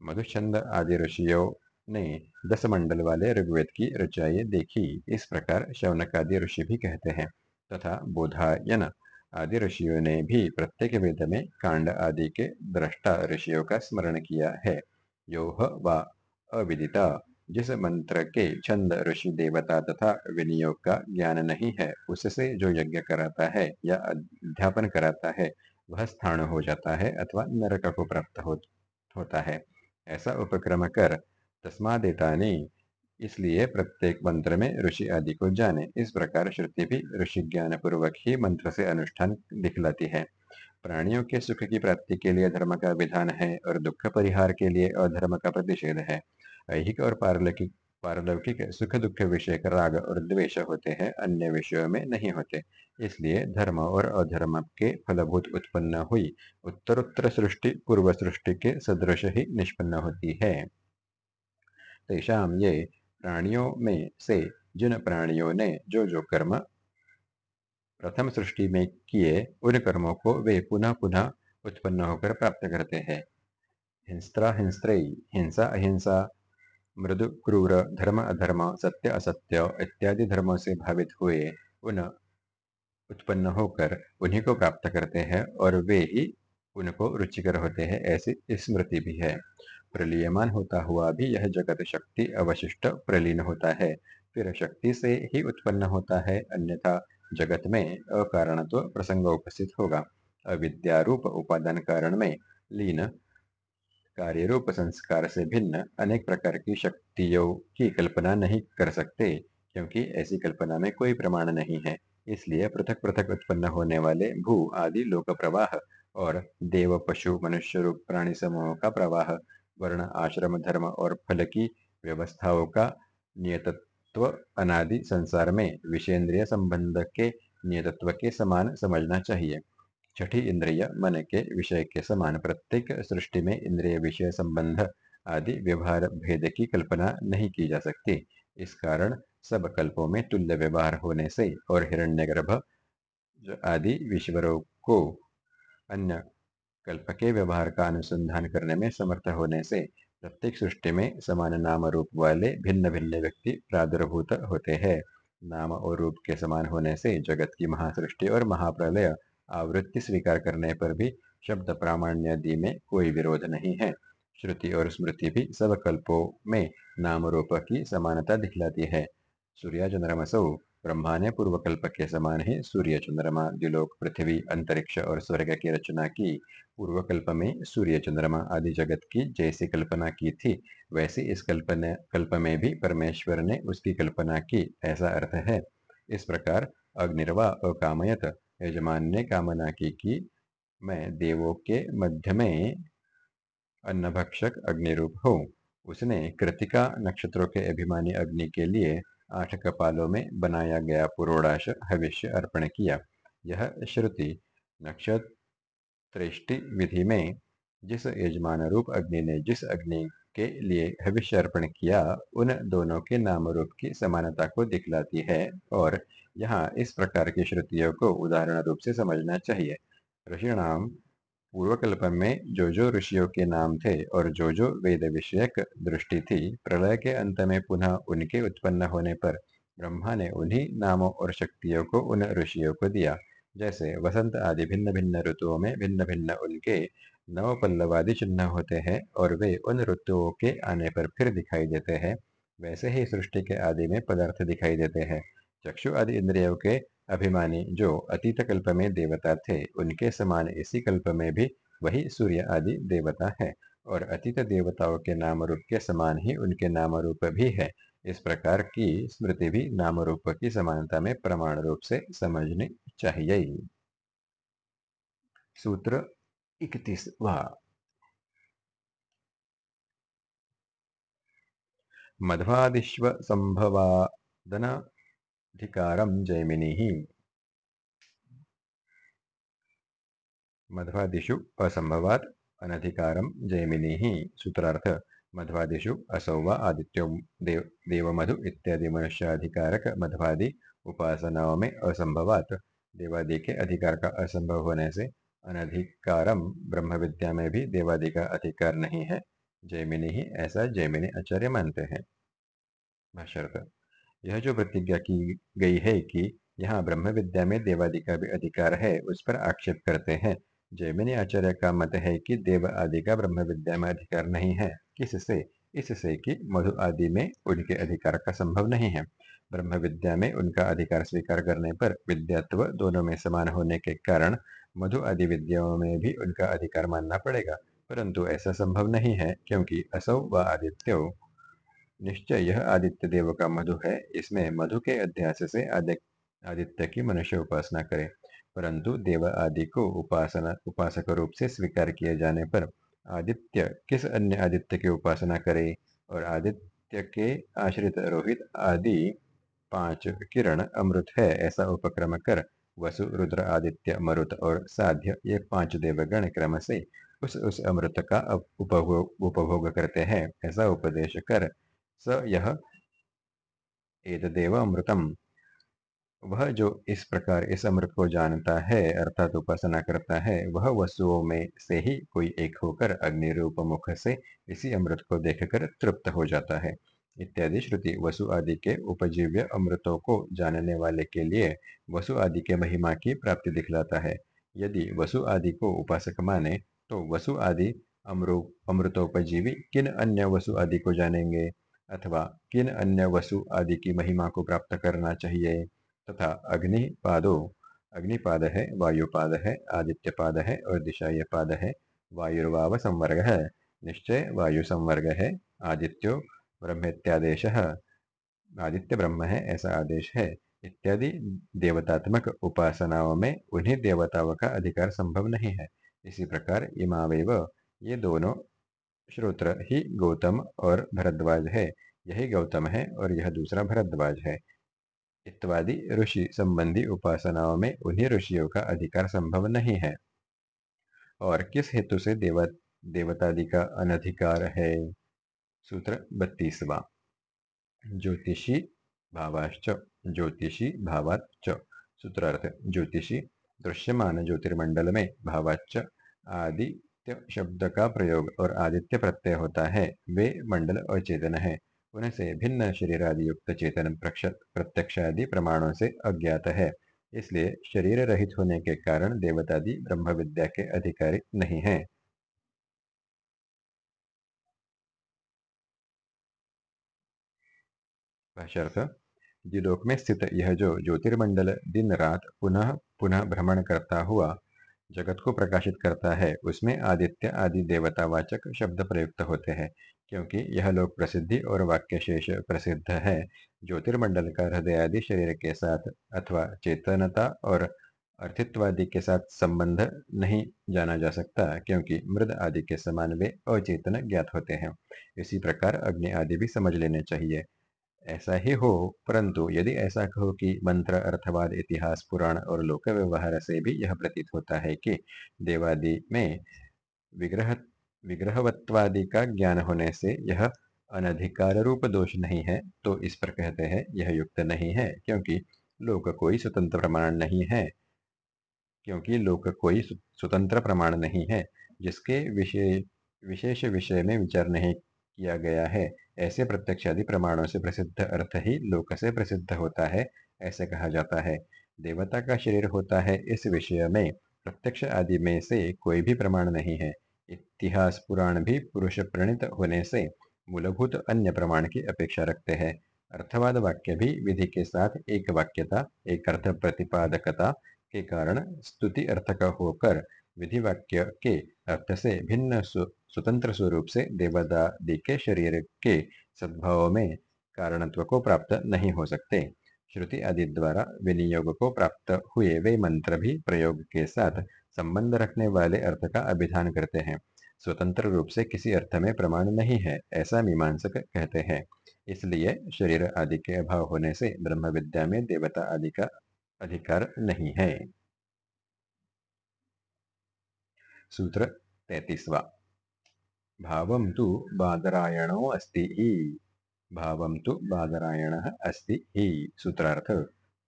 मधुच्छंद आदि ऋषियों ने दस मंडल वाले ऋग्वेद की ऋचाएँ देखी। इस प्रकार शौनक आदि ऋषि भी कहते हैं, तथा बोधायन आदि ऋषियों ने भी प्रत्येक वेद में कांड आदि के दृष्टा ऋषियों का स्मरण किया है। योह व अविदिता जिस मंत्र के छंद ऋषि देवता तथा विनियोग का ज्ञान नहीं है उससे जो यज्ञ कराता है या अध्यापन कराता है वह स्थान हो जाता है अथवा नरक को प्राप्त हो, होता है। ऐसा उपक्रम कर तस्मादेतानी इसलिए प्रत्येक मंत्र में ऋषि आदि को जाने। इस प्रकार श्रुति भी ऋषि ज्ञान पूर्वक ही मंत्र से अनुष्ठान दिखलाती है। प्राणियों के सुख की प्राप्ति के लिए धर्म का विधान है और दुख परिहार के लिए अधर्म का प्रतिषेध है। ऐहिक और पारलौकिक पारलौकिक सुख दुख विषय राग और द्वेष होते हैं, अन्य विषयों में नहीं होते। इसलिए धर्म और अधर्म के फलभूत उत्पन्न हुई उत्तरोत्तर सृष्टि, पूर्व सृष्टि के सदृश ही निष्पन्न होती है। तेषाम ये प्राणियों में से जिन प्राणियों ने जो जो कर्म प्रथम सृष्टि में किए, उन कर्मों को वे पुनः पुनः उत्पन्न होकर प्राप्त करते हैं। हिंस्त्रा हिंस्त्री, हिंसा अहिंसा, मृदु क्रूर, धर्म अधर्म, सत्य असत्य इत्यादि धर्मों से भावित हुए, उन उत्पन्न होकर उन्हीं को प्राप्त करते हैं और वे ही उनको रुचिकर होते हैं, ऐसी स्मृति भी है। प्रलीयमान होता हुआ भी यह जगत शक्ति अवशिष्ट प्रलीन होता है। फिर शक्ति से ही उत्पन्न होता है, अन्यथा जगत में अकारणत्व तो प्रसंग उपस्थित होगा। अविद्यारूप उपादान कारण में लीन कार्य रूप संस्कार से भिन्न अनेक प्रकार की शक्तियों की कल्पना नहीं कर सकते, क्योंकि ऐसी कल्पना में कोई प्रमाण नहीं है। इसलिए पृथक पृथक उत्पन्न होने वाले भू आदि लोक प्रवाह और देव पशु मनुष्य, रूप, प्राणी समूह का प्रवाह वर्ण, आश्रम, धर्म और फल की व्यवस्थाओं का नियतत्व, अनादि संसार में विषेंद्रिय संबंध के नियतत्व के समान समझना चाहिए। छठी इंद्रिय, मन के विषय के समान प्रत्येक सृष्टि में इंद्रिय विषय संबंध आदि व्यवहार भेद की कल्पना नहीं की जा सकती। इस कारण सब कल्पों में तुल्य व्यवहार होने से और हिरण्यगर्भ आदि विश्वरों को अन्य कल्प के व्यवहार का अनुसंधान करने में समर्थ होने से प्रत्येक सृष्टि में समान नाम रूप वाले भिन्न भिन्न व्यक्ति प्रादुर्भूत होते हैं। नाम और रूप के समान होने से जगत की महासृष्टि और महाप्रलय आवृत्ति स्वीकार करने पर भी शब्द प्रामाण्य आदि में कोई विरोध नहीं है। श्रुति और स्मृति भी सब कल्पों में नाम रूप की समानता दिखलाती है। सूर्य चंद्रमसौ ब्रह्मा ने पूर्व कल्प के समान ही सूर्य, चंद्रमा दिलोक पृथ्वी, अंतरिक्ष और स्वर्ग की रचना की। पूर्व कल्प में सूर्य, चंद्रमा आदि जगत की जैसी कल्पना की थी, वैसे इस कल्पना कल्प में भी परमेश्वर ने उसकी कल्पना की, ऐसा अर्थ है। इस प्रकार अग्निर्वा अकामयत, यजमान ने कामना की कि मैं देवों के मध्य में अन्नभक्षक अग्निरूप हूँ उसने कृतिका नक्षत्रों के अभिमानी अग्नि के लिए आठ कपालों में बनाया गया पुरोडाश हविष्य अर्पण किया। यह श्रुति नक्षत्रेष्टि विधि में जिस यजमान रूप अग्नि ने जिस अग्नि के लिए हविष्य अर्पण किया, उन दोनों के नाम रूप की समानता को दिखलाती है और यहाँ इस प्रकार की श्रुतियों को उदाहरण रूप से समझना चाहिए। ऋषिणाम पूर्वकल्प में जो जो ऋषियों के नाम थे और जो जो वेद विषयक दृष्टि थी। प्रलय के अंत में पुनः उनके उत्पन्न होने पर ब्रह्मा ने उन्हीं नामों और शक्तियों को उन ऋषियों को दिया। जैसे वसंत आदि भिन्न भिन्न ऋतुओं में भिन्न भिन्न उनके नव पल्लवादि चिन्ह होते हैं और वे उन ऋतुओं के आने पर फिर दिखाई देते हैं। वैसे ही सृष्टि के आदि में पदार्थ दिखाई देते हैं। चक्षु आदि इंद्रियों के अभिमानी जो अतीत कल्प में देवता थे, उनके समान इसी कल्प में भी वही सूर्य आदि देवता है और अतीत देवताओं के नाम रूप के समान ही उनके नाम रूप भी है। इस प्रकार की स्मृति भी नाम रूप की समानता में प्रमाण रूप से समझनी चाहिए। सूत्र इकतीसवा। मध्वादिश्व संभवादनाधिकारम जैमिनी। मध्वादिषु असंभवात अनधिकारम जैमिनी। सूत्रार्थ, मध्वादिषु असौ व आदित्यो, देव, देवमधु इत्यादि मनुष्याधिकारक मध्वादि उपासनाओं में असंभवात देवादि के अधिकार का असंभव होने से अनधिकारम ब्रह्म विद्या में भी देवादि का अधिकार नहीं है। जैमिनी ही ऐसा जैमिनी आचार्य मानते हैं। यह जो प्रतिज्ञा की गई है कि यहाँ ब्रह्म विद्या में देवादि का भी अधिकार है, उस पर आक्षेप करते हैं। जैमिनी आचार्य का मत है कि देव आदि का ब्रह्म विद्या में अधिकार नहीं है। किससे? इससे कि मधु आदि में उनके अधिकार का संभव नहीं है। ब्रह्म विद्या में उनका अधिकार स्वीकार करने पर विद्यात्व दोनों में समान होने के कारण मधु आदि विद्याओं में भी उनका अधिकार मानना पड़ेगा। परंतु ऐसा संभव नहीं है, क्योंकि असौ व आदित्यो निश्चय यह आदित्य देव का मधु है। इसमें मधु के अध्यास से आदित्य की मनुष्य उपासना करे। परंतु देव आदि को उपासना उपासक रूप से स्वीकार किए जाने पर आदित्य किस अन्य आदित्य की उपासना करे? और आदित्य के आश्रित रोहित आदि पाँच किरण अमृत है। ऐसा उपक्रम कर वसु, रुद्र, आदित्य, मरुत और साध्य ये पाँच देवगण क्रम से उस उस अमृत का उपभोग उपभोग करते हैं। ऐसा उपदेश कर स यह एतदेव अमृतम। वह जो इस प्रकार इस अमृत को जानता है, अर्थात उपासना करता है, वह वस्तुओं में से ही कोई एक होकर अग्नि रूप मुख से इसी अमृत को देखकर तृप्त हो जाता है। इत्यादि श्रुति वसु आदि के उपजीव्य अमृतों को जानने वाले के लिए वसु आदि के महिमा की प्राप्ति दिखलाता है। यदि वसु आदि को उपासक माने तो वसु आदि अमृ, अमृतोपजीवी किन अन्य वसु आदि को जानेंगे? अथवा किन अन्य वसु आदि की महिमा को प्राप्त करना चाहिए? तथा अग्निपादो, अग्निपाद है वायुपाद है आदित्यपाद है और दिशाय पाद है वायुर्वाव संवर्ग है निश्चय वायु संवर्ग है आदित्यो ब्रह्मेत्यादेश आदित्य ब्रह्म है ऐसा आदेश है। इत्यादि देवतात्मक उपासनाओं में उन्हीं देवताओं का अधिकार संभव नहीं है। इसी प्रकार इमावेव ये दोनों श्रोत्र ही गौतम और भरद्वाज है। यही गौतम है और यह दूसरा भरद्वाज है। इत्यादि ऋषि संबंधी उपासनाओं में उन्हीं ऋषियों का अधिकार संभव नहीं है। और किस हेतु से देव, देवतादि का अनधिकार है? सूत्र बत्तीसवा। ज्योतिषी भावाश्च, ज्योतिषी भावाच सूत्रार्थ, ज्योतिषी, दृश्यमान ज्योतिर्मंडल में भावाच आदित्य शब्द का प्रयोग और आदित्य प्रत्यय होता है। वे मंडल अचेतन है। उनसे भिन्न शरीर आदि युक्त चेतन प्रत्यक्ष आदि प्रमाणों से अज्ञात है। इसलिए शरीर रहित होने के कारण देवतादि ब्रह्म विद्या के अधिकारी नहीं है। द्विलोक में स्थित यह जो ज्योतिर्मंडल दिन रात पुनः पुनः भ्रमण करता हुआ जगत को प्रकाशित करता है, उसमें आदित्य, आदि देवतावाचक शब्द प्रयुक्त होते हैं, क्योंकि यह लोक प्रसिद्धि और वाक्य शेष प्रसिद्ध है। ज्योतिर्मंडल का हृदय आदि शरीर के साथ अथवा चेतनता और अर्थित्वादि के साथ संबंध नहीं जाना जा सकता, क्योंकि मृद आदि के समान वे अचेतन ज्ञात होते हैं। इसी प्रकार अग्नि आदि भी समझ लेने चाहिए। ऐसा ही हो, परंतु यदि ऐसा कहो कि मंत्र, अर्थवाद, इतिहास, पुराण और लोक व्यवहार से भी यह प्रतीत होता है कि देवादि में विग्रह, विग्रहवत्वादि का ज्ञान होने से यह अनधिकार रूप दोष नहीं है तो इस पर कहते हैं, यह युक्त नहीं है, क्योंकि लोक कोई स्वतंत्र प्रमाण नहीं है। क्योंकि लोक कोई स्वतंत्र प्रमाण नहीं है, जिसके विषय, विशेष विषय में विचार नहीं किया गया है। ऐसे प्रत्यक्ष आदि प्रमाणों से प्रसिद्ध अर्थ ही लोक से प्रसिद्ध होता है, ऐसे कहा जाता है। देवता का शरीर होता है इस विषय में। प्रत्यक्ष आदि में से कोई भी प्रमाण नहीं है। इतिहास पुराण भी पुरुष प्रणीत होने से मूलभूत अन्य प्रमाण की अपेक्षा रखते हैं। अर्थवाद वाक्य भी विधि के साथ एक वाक्यता एक अर्थ प्रतिपादकता के कारण स्तुति अर्थ का होकर विधि वाक्य के अर्थ से भिन्न स्वतंत्र स्वरूप से देवदादि के शरीर के सद्भाव में कारणत्व को प्राप्त नहीं हो सकते श्रुति आदि द्वारा विनियोग को प्राप्त हुए वे मंत्र भी प्रयोग के साथ संबंध रखने वाले अर्थ का अभिधान करते हैं स्वतंत्र रूप से किसी अर्थ में प्रमाण नहीं है ऐसा मीमांसक कहते हैं इसलिए शरीर आदि के अभाव होने से ब्रह्म विद्या में देवता आदि का अधिकार नहीं है सूत्र तैतीसवा भाव तो बादरायणो अस्ति भाव तो बादरायण अस्ति ही। सूत्रार्थ,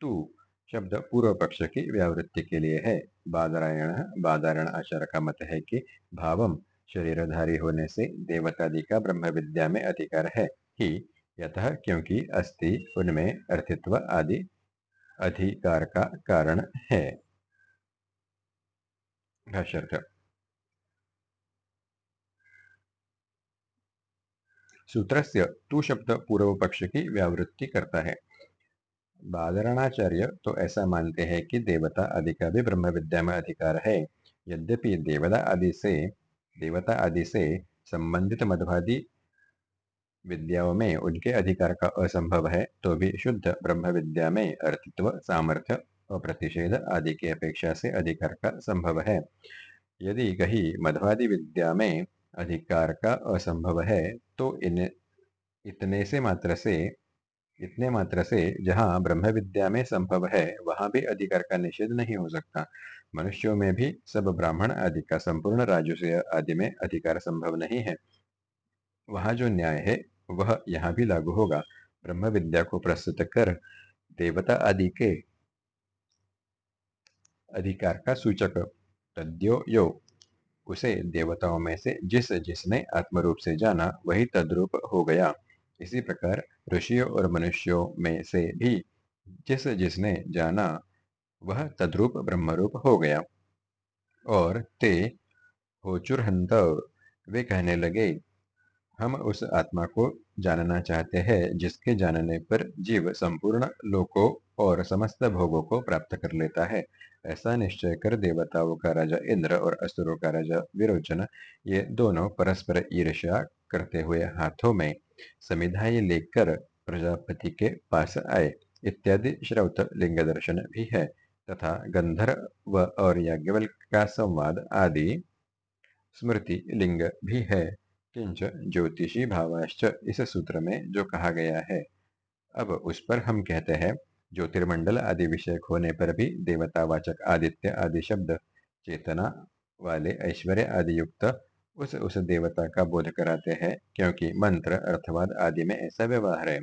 तू शब्द पूर्व पक्ष की व्यावृत्ति के लिए है। बादरायण बादारण आचार का मत है कि भावम शरीरधारी होने से देवतादि का ब्रह्म विद्या में अधिकार है। ही यतः क्योंकि अस्ति, उनमें अर्थित्व आदि अधिकार का कारण है। सूत्र से तू शब्द पूर्व पक्ष की व्यावृत्ति करता है। बादरणाचार्य तो ऐसा मानते हैं कि देवता आदि का भी ब्रह्म विद्या में अधिकार है। यद्यपि देवता आदि से, देवता आदि से संबंधित मधवादी विद्याओं में उनके अधिकार का असंभव है तो भी शुद्ध ब्रह्म विद्या में अर्थित्व सामर्थ्य और प्रतिषेध आदि की अपेक्षा से अधिकार का संभव है। यदि कहीं मधवादी विद्या में अधिकार का असंभव है तो इन, इतने से मात्र से, इतने मात्र से जहाँ ब्रह्म विद्या में संभव है, वहाँ भी अधिकार का निषेध नहीं हो सकता। मनुष्यों में भी सब ब्राह्मण आदि का संपूर्ण राजस्व आदि में अधिकार संभव नहीं है। वहाँ जो न्याय है, वह यहाँ भी लागू होगा। ब्रह्म विद्या को प्रस्तुत कर देवता आदि के अधिकार का सूचक, तद्यो यो। उसे देवताओं में से जिस जिसने आत्मरूप से जाना, वही तद्रूप हो गया। इसी प्रकार ऋषियों और मनुष्यों में से भी जिस जिसने जाना, वह तद्रूप ब्रह्मरूप हो गया। और ते होचुरहंत, वे कहने लगे, हम उस आत्मा को जानना चाहते हैं, जिसके जानने पर जीव संपूर्ण लोकों और समस्त भोगों को प्राप्त कर लेता है। ऐसा निश्चय कर देवताओं का राजा इंद्र और असुरों का राजा विरोचन। ये दोनों परस्पर ईर्ष्या करते हुए हाथों में समिधाई लेकर प्रजापति के पास आए। इत्यादि श्रौत लिंग दर्शन भी है तथा गंधर्व और याज्ञवल का संवाद आदि स्मृति लिंग भी है। किंच ज्योतिषी भावाश्च इस सूत्र में जो कहा गया है। अब उस पर हम कहते हैं ज्योतिर्मंडल आदि विषय होने पर भी देवतावाचक आदित्य आदि शब्द, चेतना वाले ऐश्वर्य आदि युक्त उस उस देवता का बोध कराते हैं, क्योंकि मंत्र, अर्थवाद आदि में ऐसा व्यवहार है।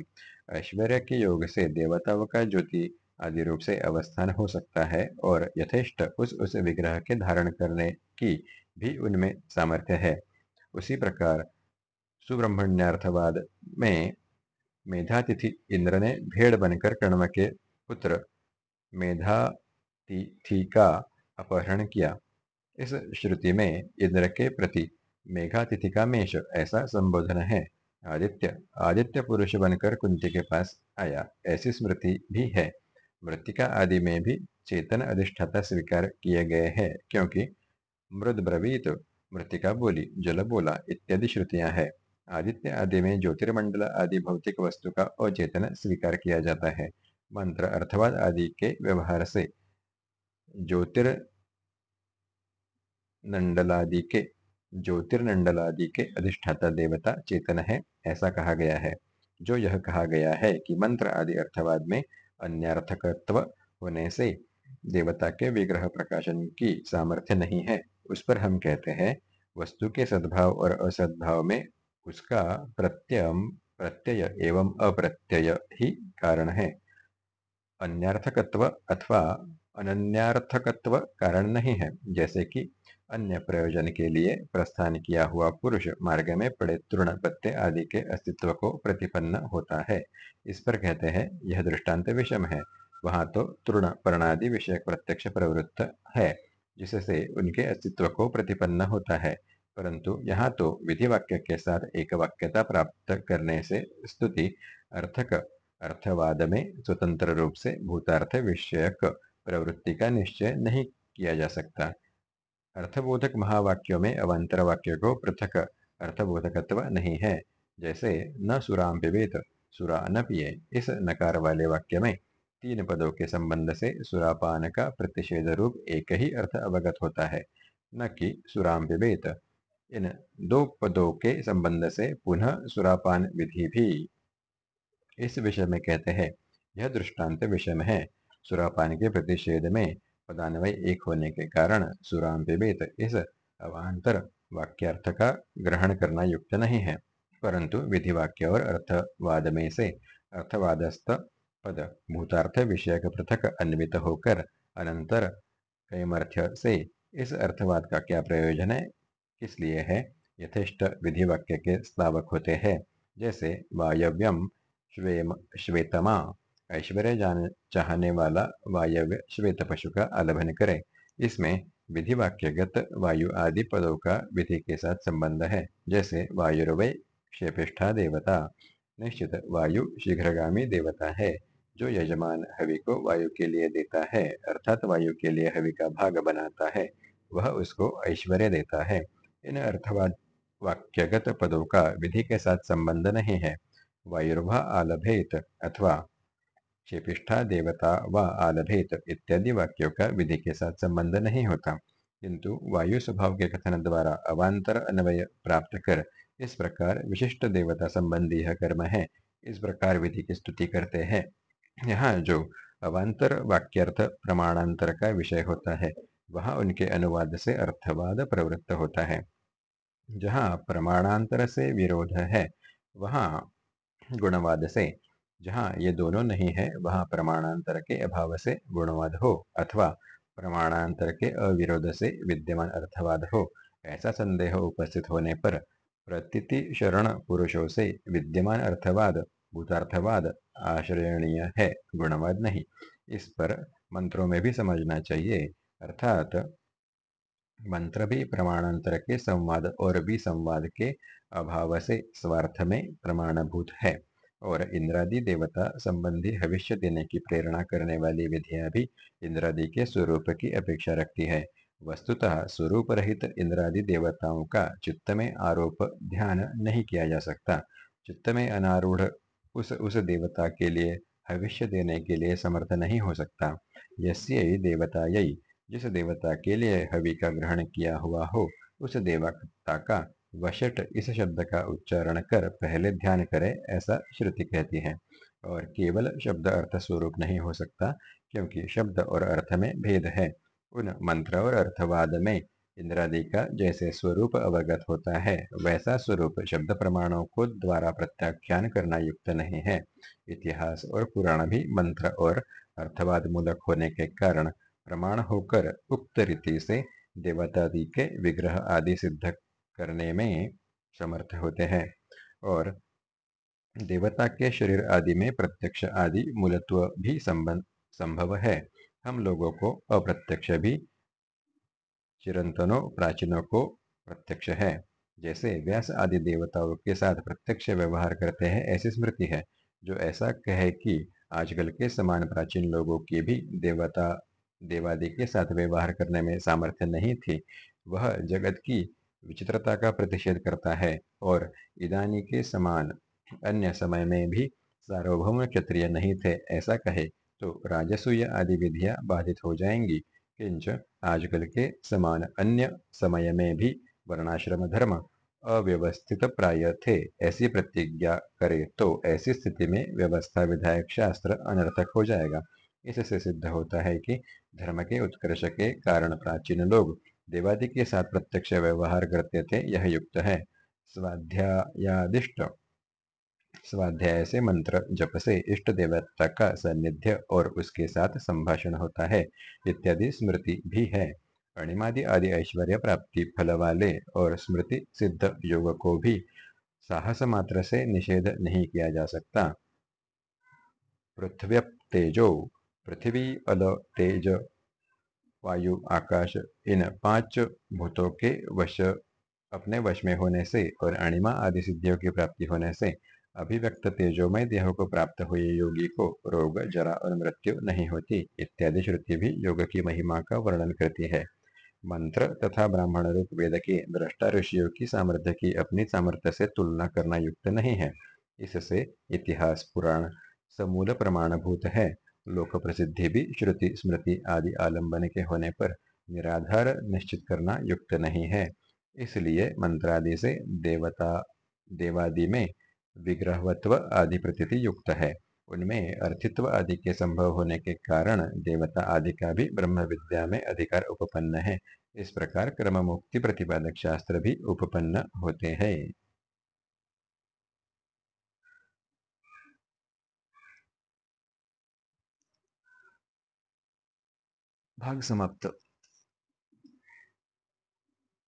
ऐश्वर्य के योग से देवताओं का ज्योति आदि रूप से अवस्थान हो सकता है और यथेष्ट उस उस विग्रह के धारण करने की भी उनमें सामर्थ्य है। उसी प्रकार सुब्रह्मण्यार्थवाद में मेधातिथि इंद्र ने भेड़ बनकर कण्व के पुत्र मेधातिथि का अपहरण किया। इस श्रुति में इंद्र के प्रति मेघातिथि का मेष ऐसा संबोधन है। आदित्य आदित्य पुरुष बनकर कुंती के पास आया। ऐसी स्मृति भी है। मृतिका आदि में भी चेतन अधिष्ठाता स्वीकार किए गए हैं, क्योंकि मृद ब्रवीत मृतिका बोली, जल बोला इत्यादि श्रुतियाँ हैं। आदित्य आदि में ज्योतिर्मंडल आदि भौतिक वस्तु का अचेतन स्वीकार किया जाता है। मंत्र अर्थवाद आदि के व्यवहार से ज्योतिर्नंडलादि के ज्योतिर्नंडलादि के अधिष्ठाता देवता चेतन है, ऐसा कहा गया है। जो यह कहा गया है कि मंत्र आदि अर्थवाद में अन्यर्थकत्व होने से देवता के विग्रह प्रकाशन की सामर्थ्य नहीं है, उस पर हम कहते हैं, वस्तु के सद्भाव और असद्भाव में उसका प्रत्यय प्रत्यय एवं अप्रत्यय ही कारण है। अन्यार्थकत्व अथवा अनन्यार्थकत्व कारण नहीं है। जैसे कि अन्य प्रयोजन के लिए प्रस्थान किया हुआ पुरुष मार्ग में पड़े तृण पत्ते आदि के अस्तित्व को प्रतिपन्न होता है। इस पर कहते हैं, यह दृष्टांत विषम है। वहाँ तो तृण प्रणादि विषय प्रत्यक्ष प्रवृत्त है, जिससे उनके अस्तित्व को प्रतिपन्न होता है। परंतु यहाँ तो विधि वाक्य के साथ एक वाक्यता प्राप्त करने से स्तुति अर्थक अर्थवाद में स्वतंत्र रूप से भूतार्थ विषयक प्रवृत्ति का निश्चय नहीं किया जा सकता। अर्थबोधक महावाक्यों में अवंतर वाक्य को पृथक अर्थबोधकत्व नहीं है, जैसे न सुराम पिबेत सुरा न पिए, इस नकार वाले वाक्य में तीन पदों के संबंध से सुरापान का प्रतिषेध रूप एक ही अर्थ अवगत होता है, न कि सुराम पिबेत इन दो पदों के संबंध से पुनः सुरापान विधि भी। इस विषय में कहते हैं, यह दृष्टांत विषय में है। सुरापान के प्रतिषेध में पदान्वय एक होने के कारण सुराम पिबेत इस अवान्तर वाक्यार्थ का ग्रहण करना युक्त नहीं है। परंतु विधि वाक्य और अर्थवाद में से अर्थवादस्थ पद भूतार्थ विषयक पृथक अन्वित होकर अनंतर कैमर्थ्य से इस अर्थवाद का क्या प्रयोजन है? किस लिए है? यथेष्ट विधि वाक्य के स्तावक होते हैं। जैसे, वायव्यम श्वेम, श्वेतमा, ऐश्वर्य जान, चाहने वाला वायव्य श्वेत पशु का आलभन करे। इसमें विधि वाक्यगत वायु आदि पदों का विधि के साथ संबंध है। जैसे वायुर्वय क्षेपिष्ठा देवता, निश्चित वायु शीघ्रगामी देवता है, जो यजमान हवि को वायु के लिए देता है, अर्थात वायु के लिए हवि का भाग बनाता है, वह उसको ऐश्वर्य देता है। इन अर्थवाद वाक्यगत पदों का विधि के साथ संबंध नहीं है। वायुर्वा आलभेत अथवा क्षेपिष्ठा देवता व आलभेत इत्यादि वाक्यों का विधि के साथ संबंध नहीं होता। किंतु वायु स्वभाव के कथन द्वारा अवान्तर अन्वय प्राप्त कर इस प्रकार विशिष्ट देवता संबंधी यह कर्म है, इस प्रकार विधि की स्तुति करते हैं। यहाँ जो अवान्तर वाक्यर्थ प्रमाणांतर का विषय होता है, वह उनके अनुवाद से अर्थवाद प्रवृत्त होता है। जहाँ प्रमाणांतर से विरोध है, वहाँ गुणवाद से। जहाँ ये दोनों नहीं है, वहाँ प्रमाणांतर के अभाव से गुणवाद हो अथवा प्रमाणांतर के अविरोध से विद्यमान अर्थवाद हो। ऐसा संदेह उपस्थित होने पर प्रतीति शरण पुरुषों से विद्यमान अर्थवाद, भूतार्थवाद आश्रयणीय है, गुणवाद नहीं। इस पर मंत्रों में भी समझना चाहिए, अर्थात मंत्र भी प्रमाणांतर के संवाद और भी संवाद के अभाव से स्वार्थ में प्रमाणभूत है। और इंद्रादि देवता संबंधी भविष्य देने की प्रेरणा करने वाली विधियाँ भी इंद्रादि के स्वरूप की अपेक्षा रखती है। वस्तुतः स्वरूप रहित इंद्रादि देवताओं का चित्त में आरोप ध्यान नहीं किया जा सकता। चित्त में अनारूढ़ उस उस देवता के लिए भविष्य देने के लिए समर्थ नहीं हो सकता। यस्य देवता यही जिस देवता के लिए हवि का ग्रहण किया हुआ हो, उस देवता का वशट इस शब्द का उच्चारण कर पहले ध्यान करे, ऐसा श्रुति कहती है। और केवल शब्द अर्थ स्वरूप नहीं हो सकता, क्योंकि शब्द और अर्थ में भेद है। उन मंत्र और अर्थवाद में इंद्रादि का जैसे स्वरूप अवगत होता है, वैसा स्वरूप शब्द प्रमाणों को द्वारा प्रत्याख्यान करना युक्त नहीं है। इतिहास और पुराण भी मंत्र और अर्थवाद मूलक होने के कारण प्रमाण होकर उक्त रीति से देवतादि के विग्रह आदि सिद्ध करने में समर्थ होते हैं और देवता के शरीर आदि में प्रत्यक्ष आदि मूलत्व भी संबंध, संभव है। हम लोगों को अप्रत्यक्ष भी चिरंतनों, प्राचीनों को प्रत्यक्ष है। जैसे व्यास आदि देवताओं के साथ प्रत्यक्ष व्यवहार करते हैं, ऐसी स्मृति है, जो ऐसा कहे कि आजकल के समान प्राचीन लोगों की भी देवता देवादि के साथ व्यवहार करने में सामर्थ्य नहीं थी। वह जगत की विचित्रता का प्रतिषेध करता है और इदानी के समान अन्य समय में भी सार्वभौम क्षत्रिय नहीं थे, ऐसा कहे तो राजसूय आदि विधियाँ बाधित हो जाएँगी। किंच आजकल के समान अन्य समय में भी वर्णाश्रम धर्म अव्यवस्थित प्राय थे। ऐसी प्रतिज्ञा करे तो ऐसी स्थिति में व्यवस्था विधायक शास्त्र अनर्थक हो जाएगा। इससे सिद्ध होता है कि धर्म के उत्कर्ष के कारण प्राचीन लोग देवादि के साथ प्रत्यक्ष व्यवहार करते थे, यह युक्त है। स्वाध्यायादिष्ट। स्वाध्याय से मंत्र जप से इष्ट देवता का सानिध्य और उसके साथ संभाषण होता है, इत्यादि स्मृति भी है। अणिमादि आदि ऐश्वर्य प्राप्ति फल वाले और स्मृति सिद्ध योग को भी साहस मात्र से निषेध नहीं किया जा सकता। पृथ्व्य तेजो पृथ्वी, अल, तेज, वायु, आकाश, इन पाँच भूतों के वश, अपने वश में होने से और अणिमा आदि सिद्धियों की प्राप्ति होने से, अभिव्यक्त तेजोमय देह को प्राप्त हुए योगी को रोग, जरा और मृत्यु नहीं होती, इत्यादि श्रुति भी योग की महिमा का वर्णन करती है। मंत्र तथा ब्राह्मण रूप वेद की दृष्टा ऋषियों की सामर्थ्य की अपनी सामर्थ्य से तुलना करना युक्त नहीं है। इससे इतिहास, पुराण, समूल प्रमाणभूत है। लोक प्रसिद्धि भी श्रुति, स्मृति आदि आलंबन के होने पर निराधार निश्चित करना युक्त नहीं है। इसलिए मंत्रादि से देवता, देवादि में विग्रहवत्व आदि प्रतीति युक्त है। उनमें अर्थित्व आदि के संभव होने के कारण देवता आदि का भी ब्रह्म विद्या में अधिकार उपपन्न है। इस प्रकार क्रम मुक्ति प्रतिपादक शास्त्र भी उपपन्न होते हैं। भाग समाप्त।